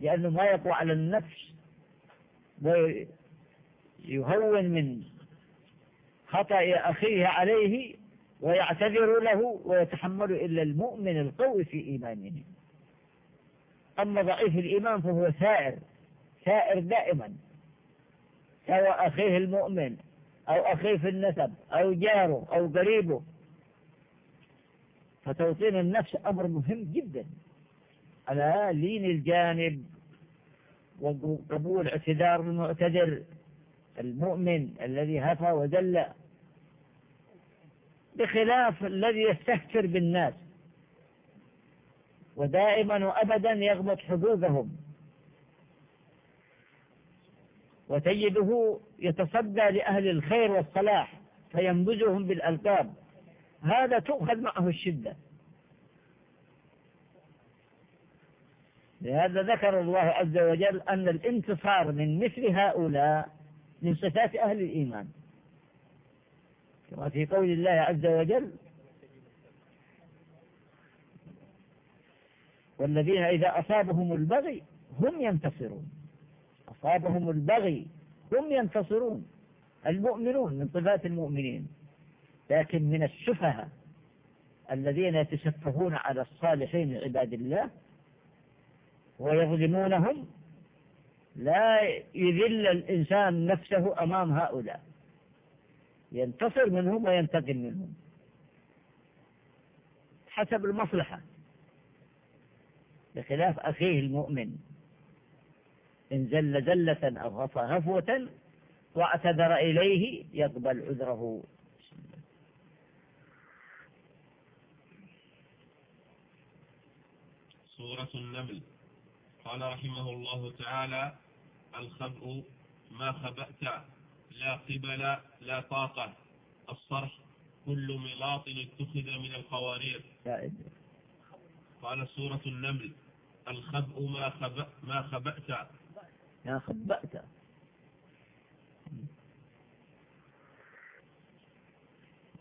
لأنه ما يقوى على النفس ويهون من خطأ أخيه عليه ويعتذر له ويتحمل إلا المؤمن القوي في إيمانه. أما ضعيف الإيمان فهو ثائر ثائر دائما. سواء أخيه المؤمن أو أخيه في النسب أو جاره أو قريبه. فتوطين النفس أمر مهم جدا. على لين الجانب وقبول اعتذار المعتذر المؤمن الذي هفى وذل بخلاف الذي يستهتر بالناس. ودائما وأبدا يغمط حدودهم. وتجده يتصدى لأهل الخير والصلاح فينبذهم بالألقاب. هذا تؤخذ معه الشدة. لهذا ذكر الله عز وجل أن الانتصار من مثل هؤلاء من صفات أهل الإيمان. كما في قول الله عز وجل والذين إذا أصابهم البغي هم ينتصرون. أصابهم البغي هم ينتصرون المؤمنون من صفات المؤمنين. لكن من السفهاء الذين يتسفهون على الصالحين عباد الله ويظلمونهم لا يذل الإنسان نفسه أمام هؤلاء. ينتصر منهم وينتقم منهم. حسب المصلحة بخلاف أخيه المؤمن. إن زل زلة أو غفى هفوة واعتذر إليه يقبل عذره. سورة النمل. قال رحمه الله تعالى الخبء ما خبأت لا قبل لا طاقة. الصرح كل ملاط اتخذ من القوارير. قال سورة النمل الخبء ما, خبأ ما خبأت. يا خبأت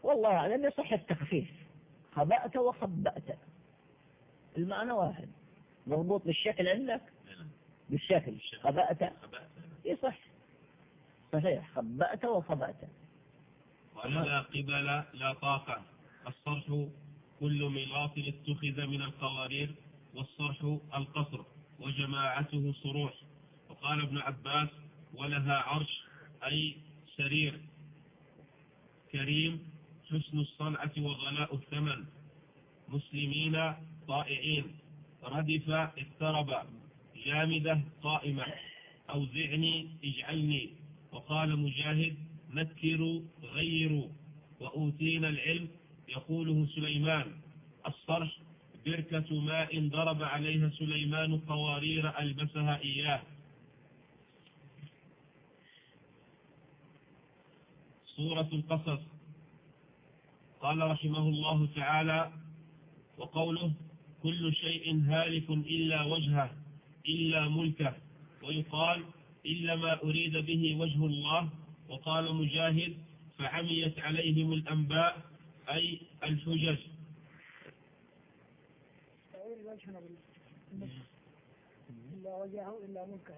والله أعلم يصح التخفيف خبأت وخبأت. المعنى واحد. مربوط بالشكل عندك؟ بالشكل. خبأت؟ يصح. صحيح. خبأت وخبأت. ولا لا قبل لا طاقة. الصرح كل ملاط اتخذ من القوارير والصرح القصر وجماعته صروح. وقال ابن عباس ولها عرش أي سرير كريم حسن الصنعة وغلاء الثمن. مسلمين طائعين. ردف اقترب. جامدة قائمة. أوزعني اجعلني. وقال مجاهد نكروا غيروا. وأوتينا العلم يقوله سليمان. الصرح بركة ماء ضرب عليها سليمان قوارير ألبسها إياه. سورة القصص. قال رحمه الله تعالى وقوله كل شيء هالك إلا وجهه إلا ملكه. ويقال إلا ما أريد به وجه الله. وقال مجاهد فعميت عليهم الأنباء أي الحجج. إلا وجهه إلا ملكه.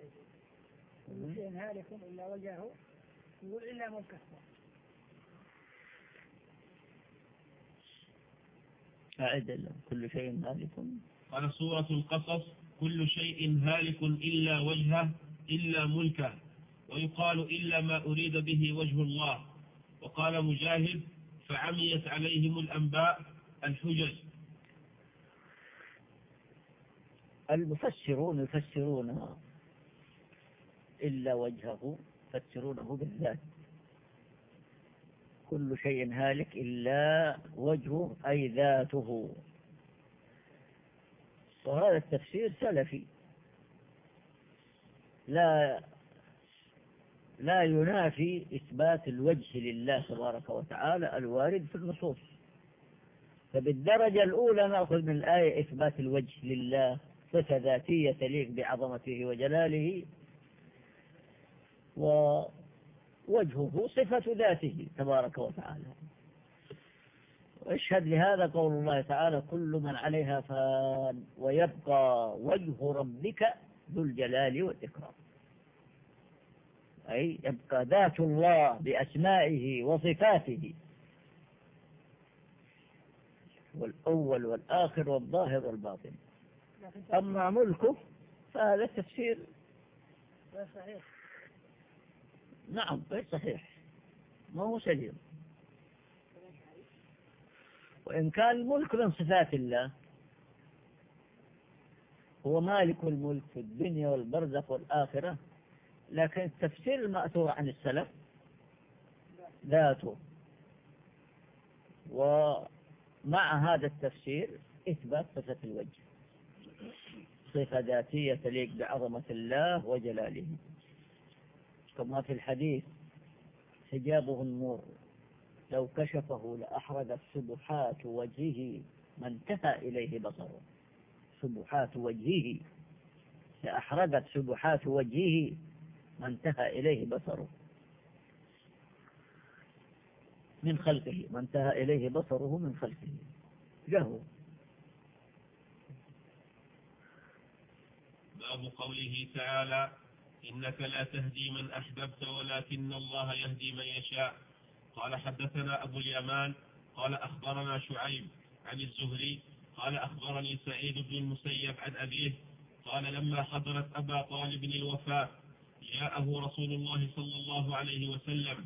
كل شيء هالك إلا وجهه إلا ملكه. أعد كل شيء هالك. قال سورة القصص كل شيء هالك إلا وجهه إلا ملكه. ويقال إلا ما أريد به وجه الله. وقال مجاهد فعميت عليهم الأنباء الحجج. المفسرون يفسرون إلا وجهه يفسرونه بالذات. كل شيء هالك إلا وجهه أي ذاته. وهذا التفسير سلفي. لا لا ينافي إثبات الوجه لله تبارك وتعالى الوارد في النصوص. فبالدرجة الأولى نأخذ من الآية إثبات الوجه لله صفة ذاتية تليق بعظمته وجلاله. ووجهه صفة ذاته تبارك وتعالى. واشهد لهذا قول الله تعالى كل من عليها فان ويبقى وجه ربك ذو الجلال والإكرام. أي يبقى ذات الله بأسمائه وصفاته. والأول والآخر والظاهر والباطن. أما ملكه فهذا تفسير صحيح. نعم غير صحيح. ما هو سليم. وإن كان الملك من صفات الله هو مالك الملك في الدنيا والبرزخ والآخرة لكن التفسير المأثور عن السلف ذاته. ومع هذا التفسير إثبات صفة الوجه. صفة ذاتية تليق بعظمة الله وجلاله. كما في الحديث؟ حجابه النور. لو كشفه لأحرقت سبحات وجهه ما انتهى إليه بصره. سبحات وجهه. لأحرقت سبحات وجهه ما انتهى إليه بصره. من خلقه ما انتهى إليه بصره من خلقه. له. باب قوله تعالى إنك لا تهدي من أحببت ولكن الله يهدي من يشاء. قال حدثنا أبو اليمان قال أخبرنا شعيب عن الزهري قال أخبرني سعيد بن المسيب عن أبيه قال لما حضرت أبا طالب الوفاة جاءه رسول الله صلى الله عليه وسلم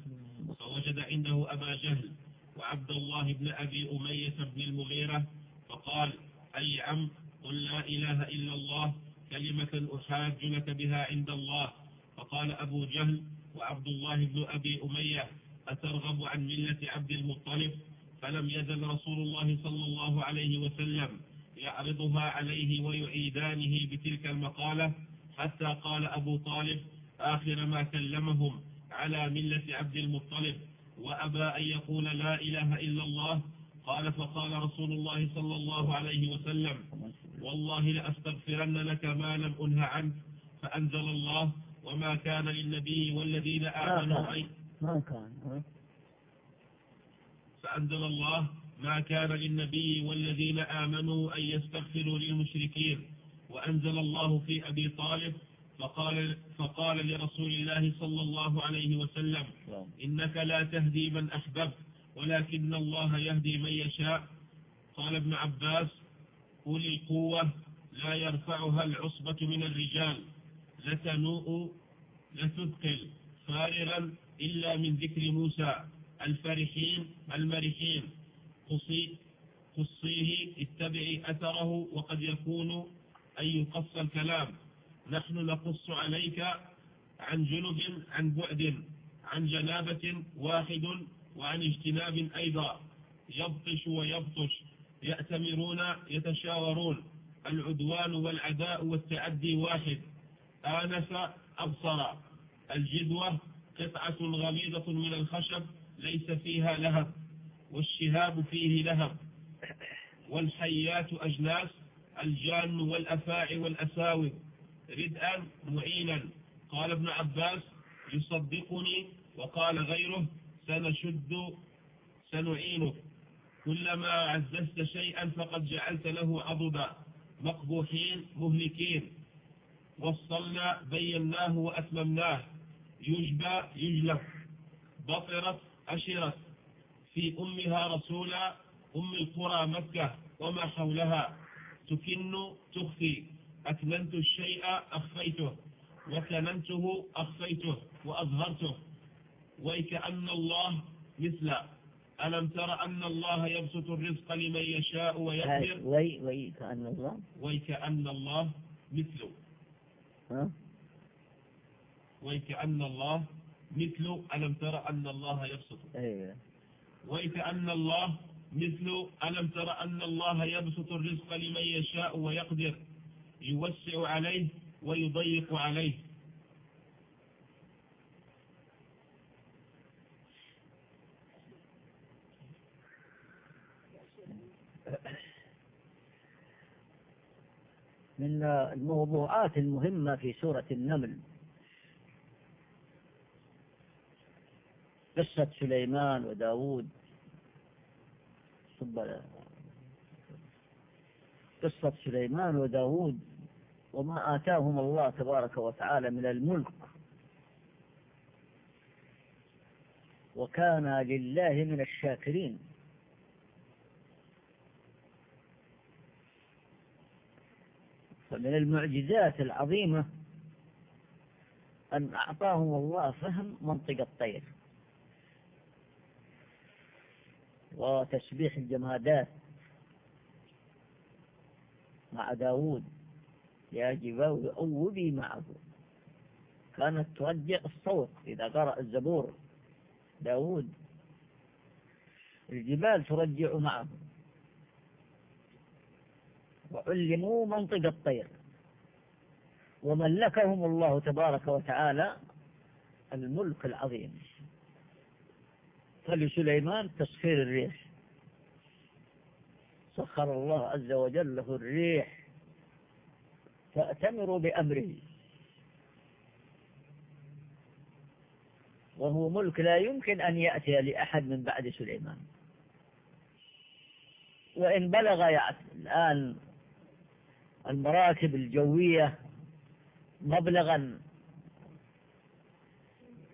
فوجد عنده أبا جهل وعبد الله بن أبي أمية بن المغيرة فقال أي عم قل لا إله إلا الله كلمة أحاج لك بها عند الله. فقال أبو جهل وعبد الله بن أبي أمية أترغب عن ملة عبد المطلب؟ فلم يزل رسول الله صلى الله عليه وسلم يعرضها عليه ويعيدانه بتلك المقالة حتى قال أبو طالب آخر ما كلمهم على ملة عبد المطلب وأبى أن يقول لا إله إلا الله. قال فقال رسول الله صلى الله عليه وسلم والله لأستغفرن لك ما لم أنه عنك فأنزل الله وما كان للنبي والذين آمنوا أي ما كان. فأنزل الله ما كان للنبي والذين آمنوا أن يستغفروا للمشركين وأنزل الله في أبي طالب فقال, فقال لرسول الله صلى الله عليه وسلم إنك لا تهدي من أحببت ولكن الله يهدي من يشاء. قال ابن عباس أولي القوة لا يرفعها العصبة من الرجال. لتنوء لتثقل فارغا إلا من ذكر موسى الفرحين المرحين. قصي قصيه اتبعي أثره وقد يكون أن يقص الكلام. نحن نقص عليك عن جنب عن بعد عن جنابة واحد وعن اجتناب أيضا. يبطش ويبطش. يأتمرون يتشاورون. العدوان والعداء والتعدي واحد. آنس أبصر. الجدوة قطعة غليظة من الخشب ليس فيها لهب. والشهاب فيه لهب. والحيات أجناس الجان والأفاعي والأساوي ردءا معينا. قال ابن عباس يصدقني وقال غيره سنشد سنعينك كلما عززت شيئا فقد جعلت له عضدا. مقبوحين مهلكين. وصلنا بيناه وأتممناه. يجبى يجلف. بطرت أشرت في أمها رسولا أم القرى مكة. وما حولها. تكن تخفي. أكننت الشيء أخفيته. وكننته أخفيته. وأظهرته. ويكأن الله مثل ألم تر أن الله يبسط الرزق لمن يشاء ويقدر؟ وي وي كأن الله. ويكأن الله مثله. ها؟ ويكأن الله مثل ألم ترى أن الله يبسط؟ أيوة. وكأن الله مثل ألم ترى أن الله يبسط الرزق لمن يشاء ويقدر؟ يوسع عليه ويضيق عليه. من الموضوعات المهمة في سورة النمل. قصة سليمان وداود. قصة سليمان وداود وما آتاهم الله تبارك وتعالى من الملك. وكان لله من الشاكرين. فمن المعجزات العظيمة أن أعطاهم الله فهم منطق الطير وتسبيح الجمادات مع داود يا جبال أوبي معه. كانت ترجع الصوت إذا قرأ الزبور. داود الجبال ترجع معه. وعلموا منطق الطير. وملكهم الله تبارك وتعالى الملك العظيم. فلسليمان تسخير الريح. سخر الله عز وجل له الريح. تأتمر بأمره. وهو ملك لا يمكن أن يأتي لأحد من بعد سليمان. وإن بلغ الآن المراكب الجوية مبلغا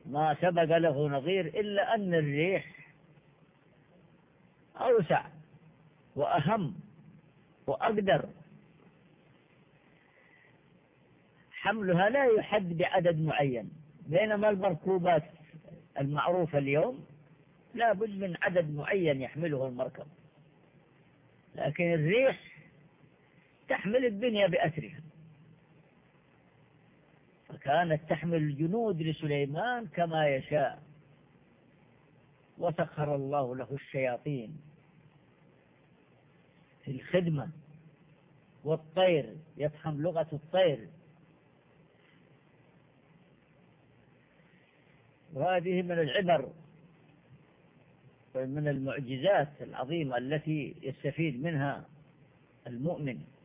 ما سبق له نظير إلا أن الريح أوسع وأهم وأقدر. حملها لا يحد بعدد معين بينما المركوبات المعروفة اليوم لا بد من عدد معين يحمله المركب. لكن الريح تحمل الدنيا بأسرها. فكانت تحمل الجنود لسليمان كما يشاء. وسخر الله له الشياطين في الخدمة والطير يفهم لغة الطير. وهذه من العبر من المعجزات العظيمة التي يستفيد منها المؤمن.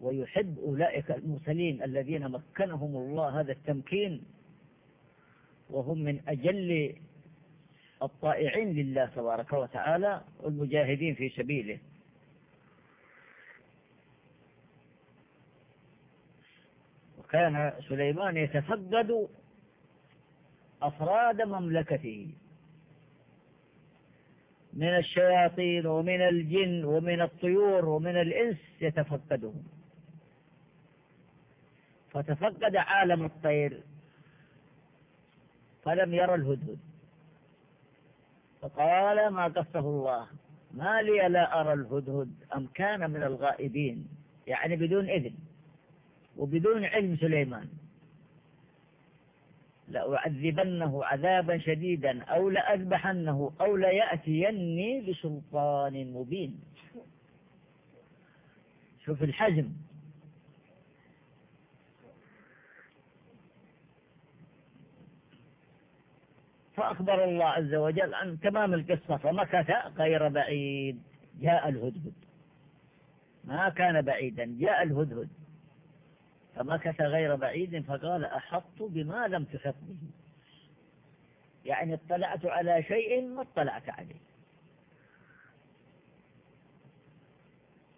ويحب أولئك المرسلين الذين مكنهم الله هذا التمكين وهم من أجل الطائعين لله تبارك وتعالى والمجاهدين في سبيله. وكان سليمان يتفقد أفراد مملكته من الشياطين ومن الجن ومن الطيور ومن الإنس يتفقدهم. فتفقد عالم الطير. فلم يرى الهدهد. فقال ما قصه الله؟ ما لي لا أرى الهدهد. أم كان من الغائبين؟ يعني بدون إذن. وبدون علم سليمان. لأعذبنه عذابا شديدا أو لأذبحنه أو ليأتيني بسلطان مبين. شوف الحزم فأخبر الله عز وجل عن تمام القصة فمكث غير بعيد. جاء الهدهد. ما كان بعيدا جاء الهدهد. فمكث غير بعيد فقال أحطت بما لم تحط به. يعني اطلعت على شيء ما اطلعت عليه.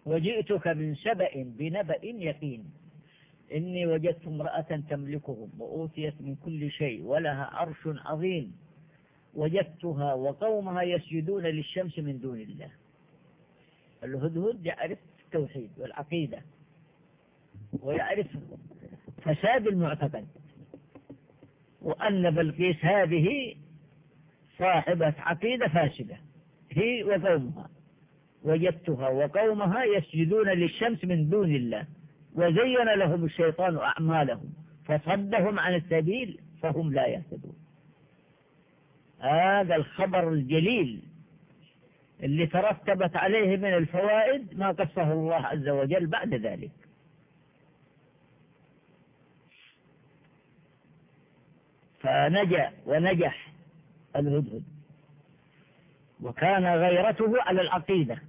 وجئتك من سبأ بنبأ يقين. إني وجدت امرأة تملكهم وأوتيت من كل شيء ولها عرش عظيم. وجدتها وقومها يسجدون للشمس من دون الله. الهدهد يعرف التوحيد والعقيدة ويعرف فساد المعتقد. وأن بلقيس هذه صاحبة عقيدة فاسدة هي وقومها. وجدتها وقومها يسجدون للشمس من دون الله. وزين لهم الشيطان أعمالهم فصدهم عن السبيل فهم لا يهتدون. هذا الخبر الجليل اللي ترتبت عليه من الفوائد ما قصه الله عز وجل بعد ذلك. فنجا ونجح الهدهد. وكان غيرته على العقيدة.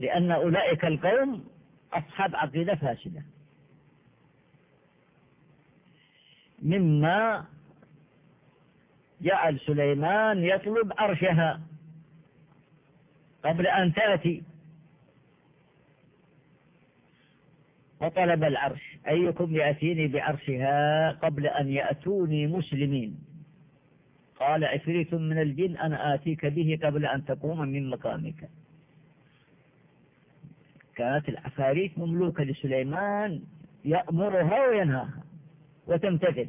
لأن أولئك القوم أصحاب عقيدة فاسدة مما جعل سليمان يطلب عرشها قبل أن تأتي. وطلب العرش أيكم يأتيني بعرشها قبل أن يأتوني مسلمين؟ قال عفريت من الجن أنا آتيك به قبل أن تقوم من مقامك. كانت العفاريت مملوكة لسليمان يأمرها وينهاها وتمتثل.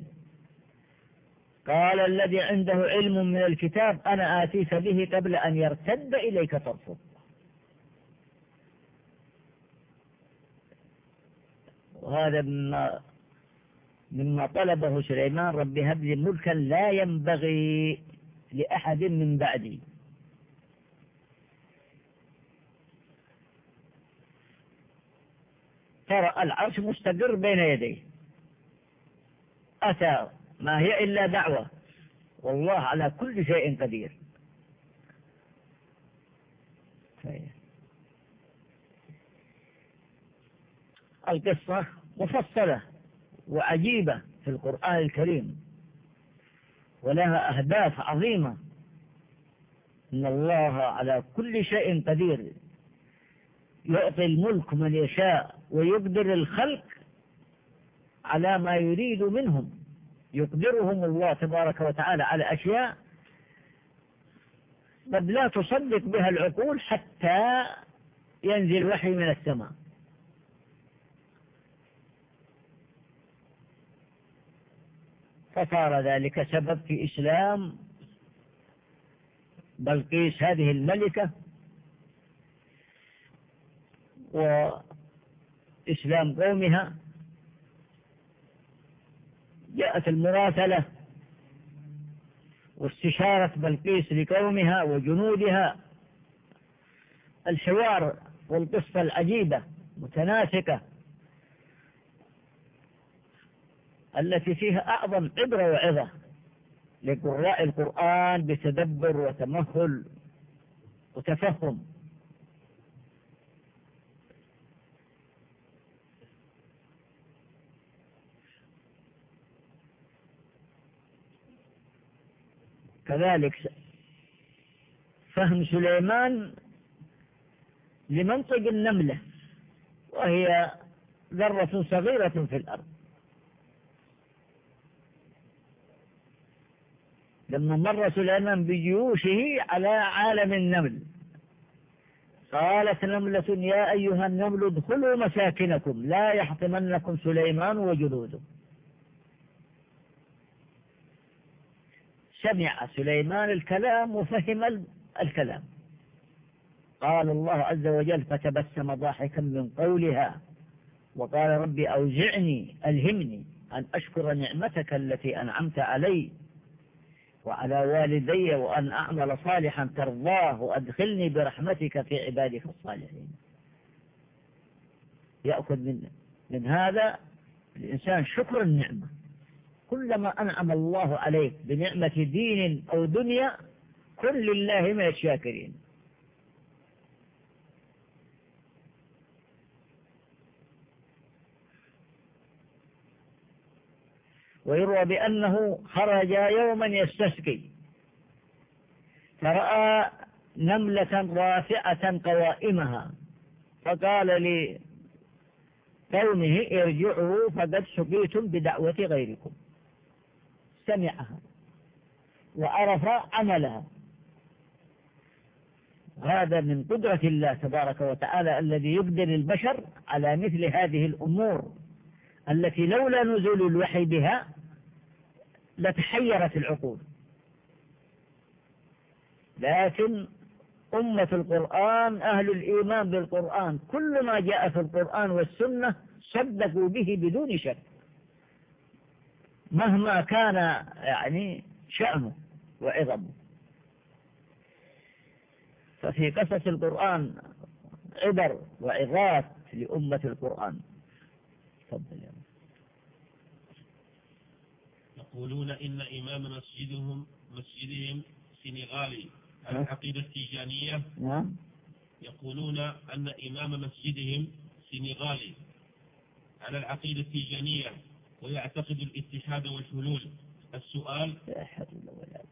قال الذي عنده علم من الكتاب أنا آتيك به قبل أن يرتد إليك طرفك وهذا مما مما طلبه سليمان رب هب لي ملكا لا ينبغي لأحد من بعدي. ترى العرش مستقر بين يديه. أتى ما هي إلا دعوة. والله على كل شيء قدير. القصة مفصلة وعجيبة في القرآن الكريم. ولها أهداف عظيمة. إن الله على كل شيء قدير. يعطي الملك من يشاء ويقدر الخلق على ما يريد منهم. يقدرهم الله تبارك وتعالى على أشياء قد لا تصدق بها العقول حتى ينزل وحي من السماء. فصار ذلك سبب في إسلام بلقيس هذه الملكة وإسلام قومها. جاءت المراسلة واستشارة بلقيس لقومها وجنودها. الحوار والقصة العجيبة متناسقة التي فيها أعظم عبرة وعظة لقراء القرآن بتدبر وتمهل وتفهم. كذلك فهم سليمان لمنطق النملة وهي ذرة صغيرة في الأرض. لما مر سليمان بجيوشه على عالم النمل قالت نملة يا أيها النمل ادخلوا مساكنكم لا يحطمنكم سليمان وجنوده. سمع سليمان الكلام وفهم الكلام. قال الله عز وجل فتبسم ضاحكا من قولها وقال ربي أوزعني ألهمني أن أشكر نعمتك التي أنعمت علي وعلى والدي وأن أعمل صالحا ترضاه وأدخلني برحمتك في عبادك الصالحين. يأخذ من, من هذا الإنسان شكر النعمة. كلما أنعم الله عليك بنعمة دين أو دنيا كن لله من الشاكرين. ويروى بأنه خرج يوما يستسقي. فرأى نملة رافعة قوائمها. فقال لقومه ارجعوا فقد سقيتم بدعوة غيركم. سمعها وعرف عملها. هذا من قدرة الله تبارك وتعالى الذي يقدر البشر على مثل هذه الأمور التي لولا نزول الوحي بها لتحيرت العقول. لكن أمة القرآن أهل الإيمان بالقرآن كل ما جاء في القرآن والسنة صدقوا به بدون شك. مهما كان يعني شأنه وعظمه. ففي قصص القرآن عبر وعظات لأمة القرآن. تفضل يا يقولون إن إمام مسجدهم مسجدهم سنغالي العقيدة التيجانية. نعم. يقولون أن إمام مسجدهم سنغالي على العقيدة التيجانية. ويعتقد الاتحاد والحلول. السؤال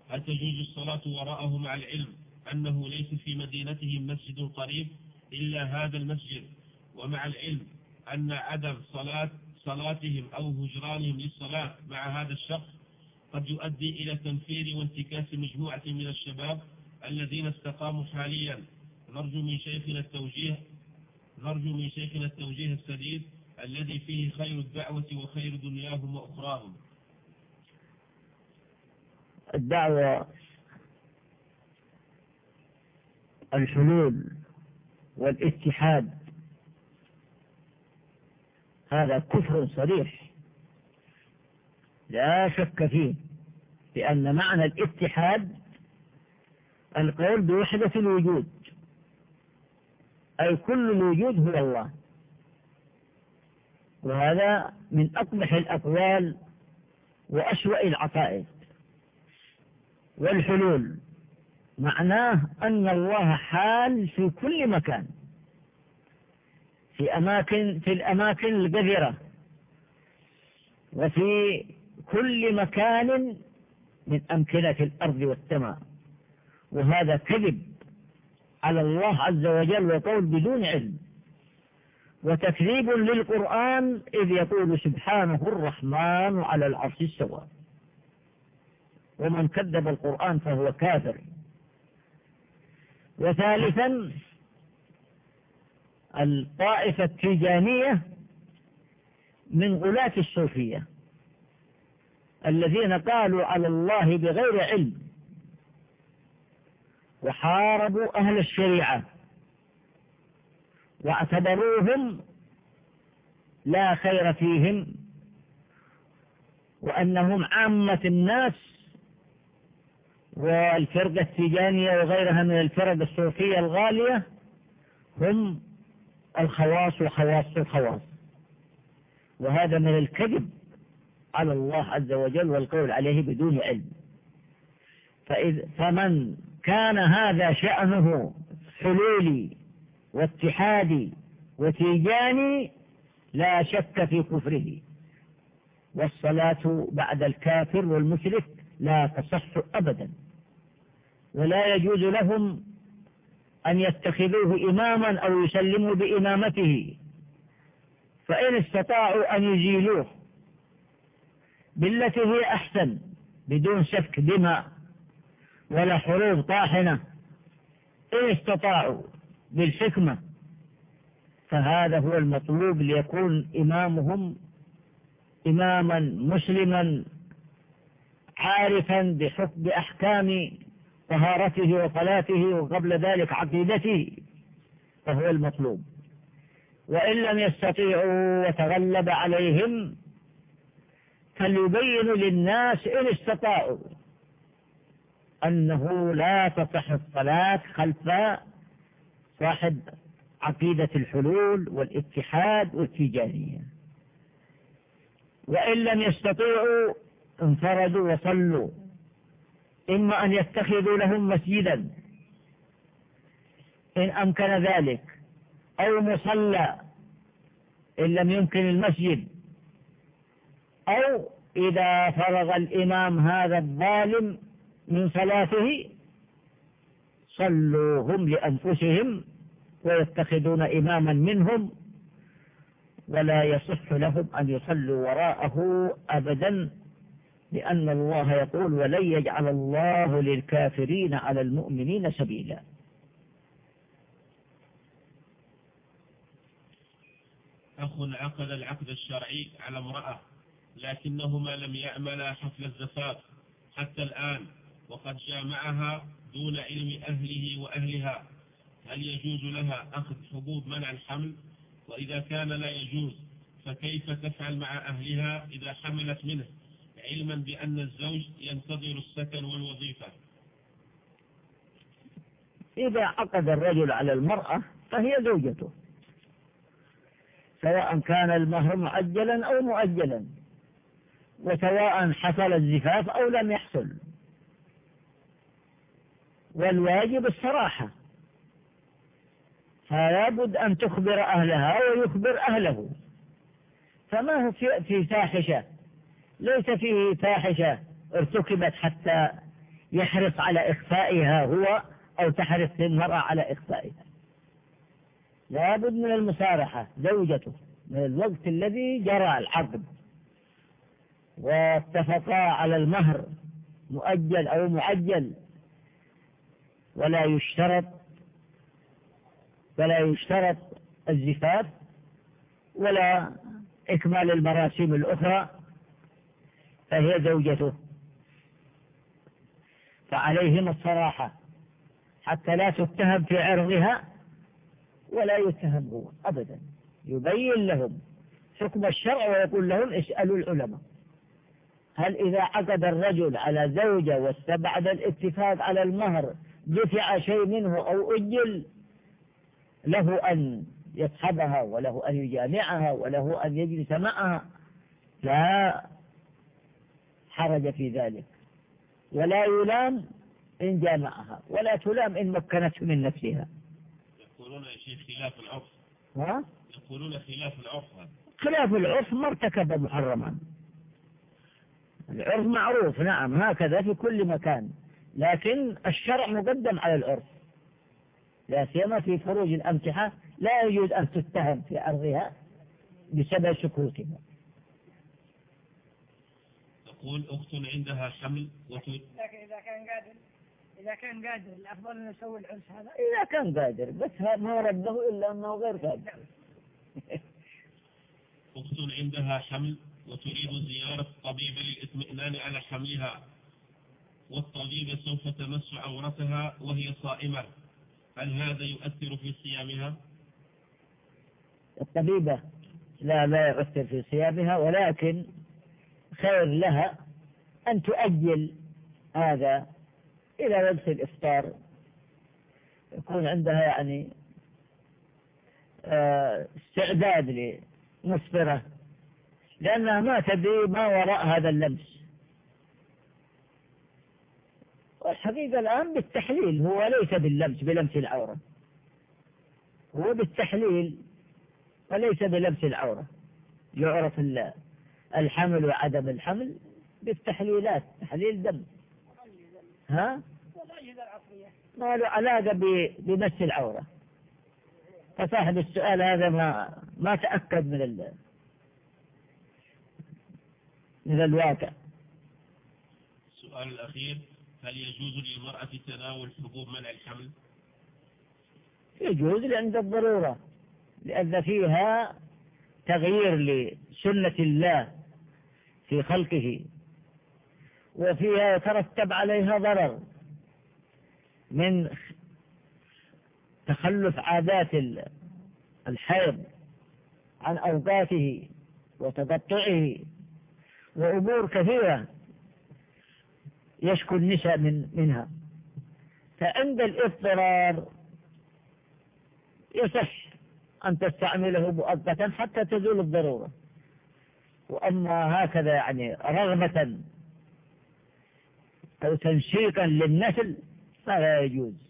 هل تجوز الصلاة وراءه مع العلم أنه ليس في مدينتهم مسجد قريب إلا هذا المسجد؟ ومع العلم أن عدم صلاة صلاتهم أو هجرانهم للصلاة مع هذا الشخص قد يؤدي إلى تنفير وانتكاس مجموعة من الشباب الذين استقاموا حاليا. نرجو من شيخنا التوجيه نرجو من شيخنا التوجيه السديد الذي فيه خير الدعوة وخير دنياهم وأخراهم. الدعوة الحلول والاتحاد. هذا كفر صريح. لا شك فيه لأن معنى الاتحاد القول بوحدة الوجود. أي كل الوجود هو الله. وهذا من أقبح الأقوال وأسوأ العقائد والحلول. معناه أن الله حال في كل مكان في أماكن في الأماكن القذرة وفي كل مكان من أمكنة الأرض والسماء. وهذا كذب على الله عز وجل وقول بدون علم. وتكذيب للقرآن إذ يقول سبحانه الرحمن على العرش استوى. ومن كذب القرآن فهو كافر. وثالثا الطائفة التيجانية من غلاة الصوفية الذين قالوا على الله بغير علم وحاربوا أهل الشريعة. واعتبروهم لا خير فيهم وأنهم عامة الناس والفرقة التيجانية وغيرها من الفرق الصوفية الغالية هم الخواص وخواص الخواص. وهذا من الكذب على الله عز وجل والقول عليه بدون علم. فإذ فمن كان هذا شأنه حلولي واتحادي وتيجاني لا شك في كفره. والصلاة بعد الكافر والمشرك لا تصح أبدا. ولا يجوز لهم أن يتخذوه إماما أو يسلموا بإمامته. فإن استطاعوا أن يزيلوه بالتي هي أحسن بدون سفك دماء ولا حروب طاحنة. إن استطاعوا بالحكمة فهذا هو المطلوب ليكون إمامهم إماما مسلما عارفا بحكم بأحكام طهارته وصلاته وقبل ذلك عقيدته. فهو المطلوب. وإن لم يستطيعوا وتغلب عليهم فليبينوا للناس إن استطاعوا أنه لا تصح الصلاة خلف صاحب عقيدة الحلول والاتحاد والتجارية. وإن لم يستطيعوا انفردوا وصلوا. إما أن يتخذوا لهم مسجدا. إن أمكن ذلك. أو مصلى. إن لم يمكن المسجد. أو إذا فرغ الإمام هذا الظالم من صلاته صلوا هم لأنفسهم ويتخذون إماما منهم ولا يصح لهم أن يصلوا وراءه أبدا لأن الله يقول ولن يجعل الله للكافرين على المؤمنين سبيلا. أخ عقد العقد الشرعي على امرأة لكنهما لم يعملا حفل الزفاف حتى الآن وقد جامعها دون علم أهله وأهلها هل يجوز لها أخذ حبوب منع الحمل؟ وإذا كان لا يجوز فكيف تفعل مع أهلها إذا حملت منه؟ علما بأن الزوج ينتظر السكن والوظيفة. إذا عقد الرجل على المرأة فهي زوجته سواء كان المهر معجلا أو مؤجلا وسواء حصل الزفاف أو لم يحصل. والواجب الصراحة. فلا بد أن تخبر أهلها ويخبر أهله. فما هو في فاحشة؟ ليس فيه فاحشة ارتكبت حتى يحرص على إخفائها هو أو تحرص المرأة على إخفائها. لابد من المسارحة زوجته من الوقت الذي جرى العقد. واتفقا على المهر مؤجل أو معجل ولا يشترط ولا يشترط الزفاف ولا إكمال المراسم الأخرى فهي زوجته. فعليهم الصراحة حتى لا تتهم في عرضها ولا يتهم هو أبدا. يبين لهم حكم الشرع ويقول لهم اسألوا العلماء. هل إذا عقد الرجل على زوجة واستبعد الاتفاق على المهر دفع شيء منه أو أجل له أن يصحبها وله أن يجامعها وله أن يجلس معها. لا حرج في ذلك. ولا يلام إن جامعها ولا تلام إن مكنته من نفسها. يقولون يا شيخ خلاف العرف. ها؟ يقولون خلاف العرف خلاف العرف ما ارتكب محرما. العرف معروف نعم هكذا في كل مكان. لكن الشرع مقدم على العرف لا سيما في فروج الأمتحة لا يجوز أن تتهم في أرضها بسبب سكوتها. تقول أخت عندها حمل لكن إذا كان قادر إذا كان قادر الأفضل أن يسوي العرس هذا؟ إذا كان قادر بس ما رده إلا أنه غير قادر. أخت عندها حمل وتريد زيارة طبيب للإطمئنان على حملها. والطبيب سوف تمس عورتها وهي صائمة. هل هذا يؤثر في صيامها؟ الطبيبة لا لا يؤثر في صيامها ولكن خير لها أن تؤجل هذا إلى وقت الإفطار. يكون عندها يعني آه، استعداد لمسفرة لأنها ما تدري ما وراء هذا اللمس والحقيقة الآن بالتحليل هو ليس باللمس بلمس العورة. هو بالتحليل وليس بلمس العورة. يعرف الحمل وعدم الحمل بالتحليلات تحليل دم. ها؟ ما له علاقة بمس العورة. فصاحب السؤال هذا ما ما تأكد من ال من الواقع. السؤال الأخير. هل يجوز للمرأة تناول حبوب منع الحمل؟ يجوز عند الضرورة لأن فيها تغيير لسنة الله في خلقه وفيها يترتب عليها ضرر من تخلف عادات الحيض عن أوقاته وتقطعه وأمور كثيرة يشكو النساء من منها. فعند الإضطرار يصح أن تستعمله مؤقتا حتى تزول الضرورة. وأما هكذا يعني رغبة أو تنشيقا للنسل فلا يجوز.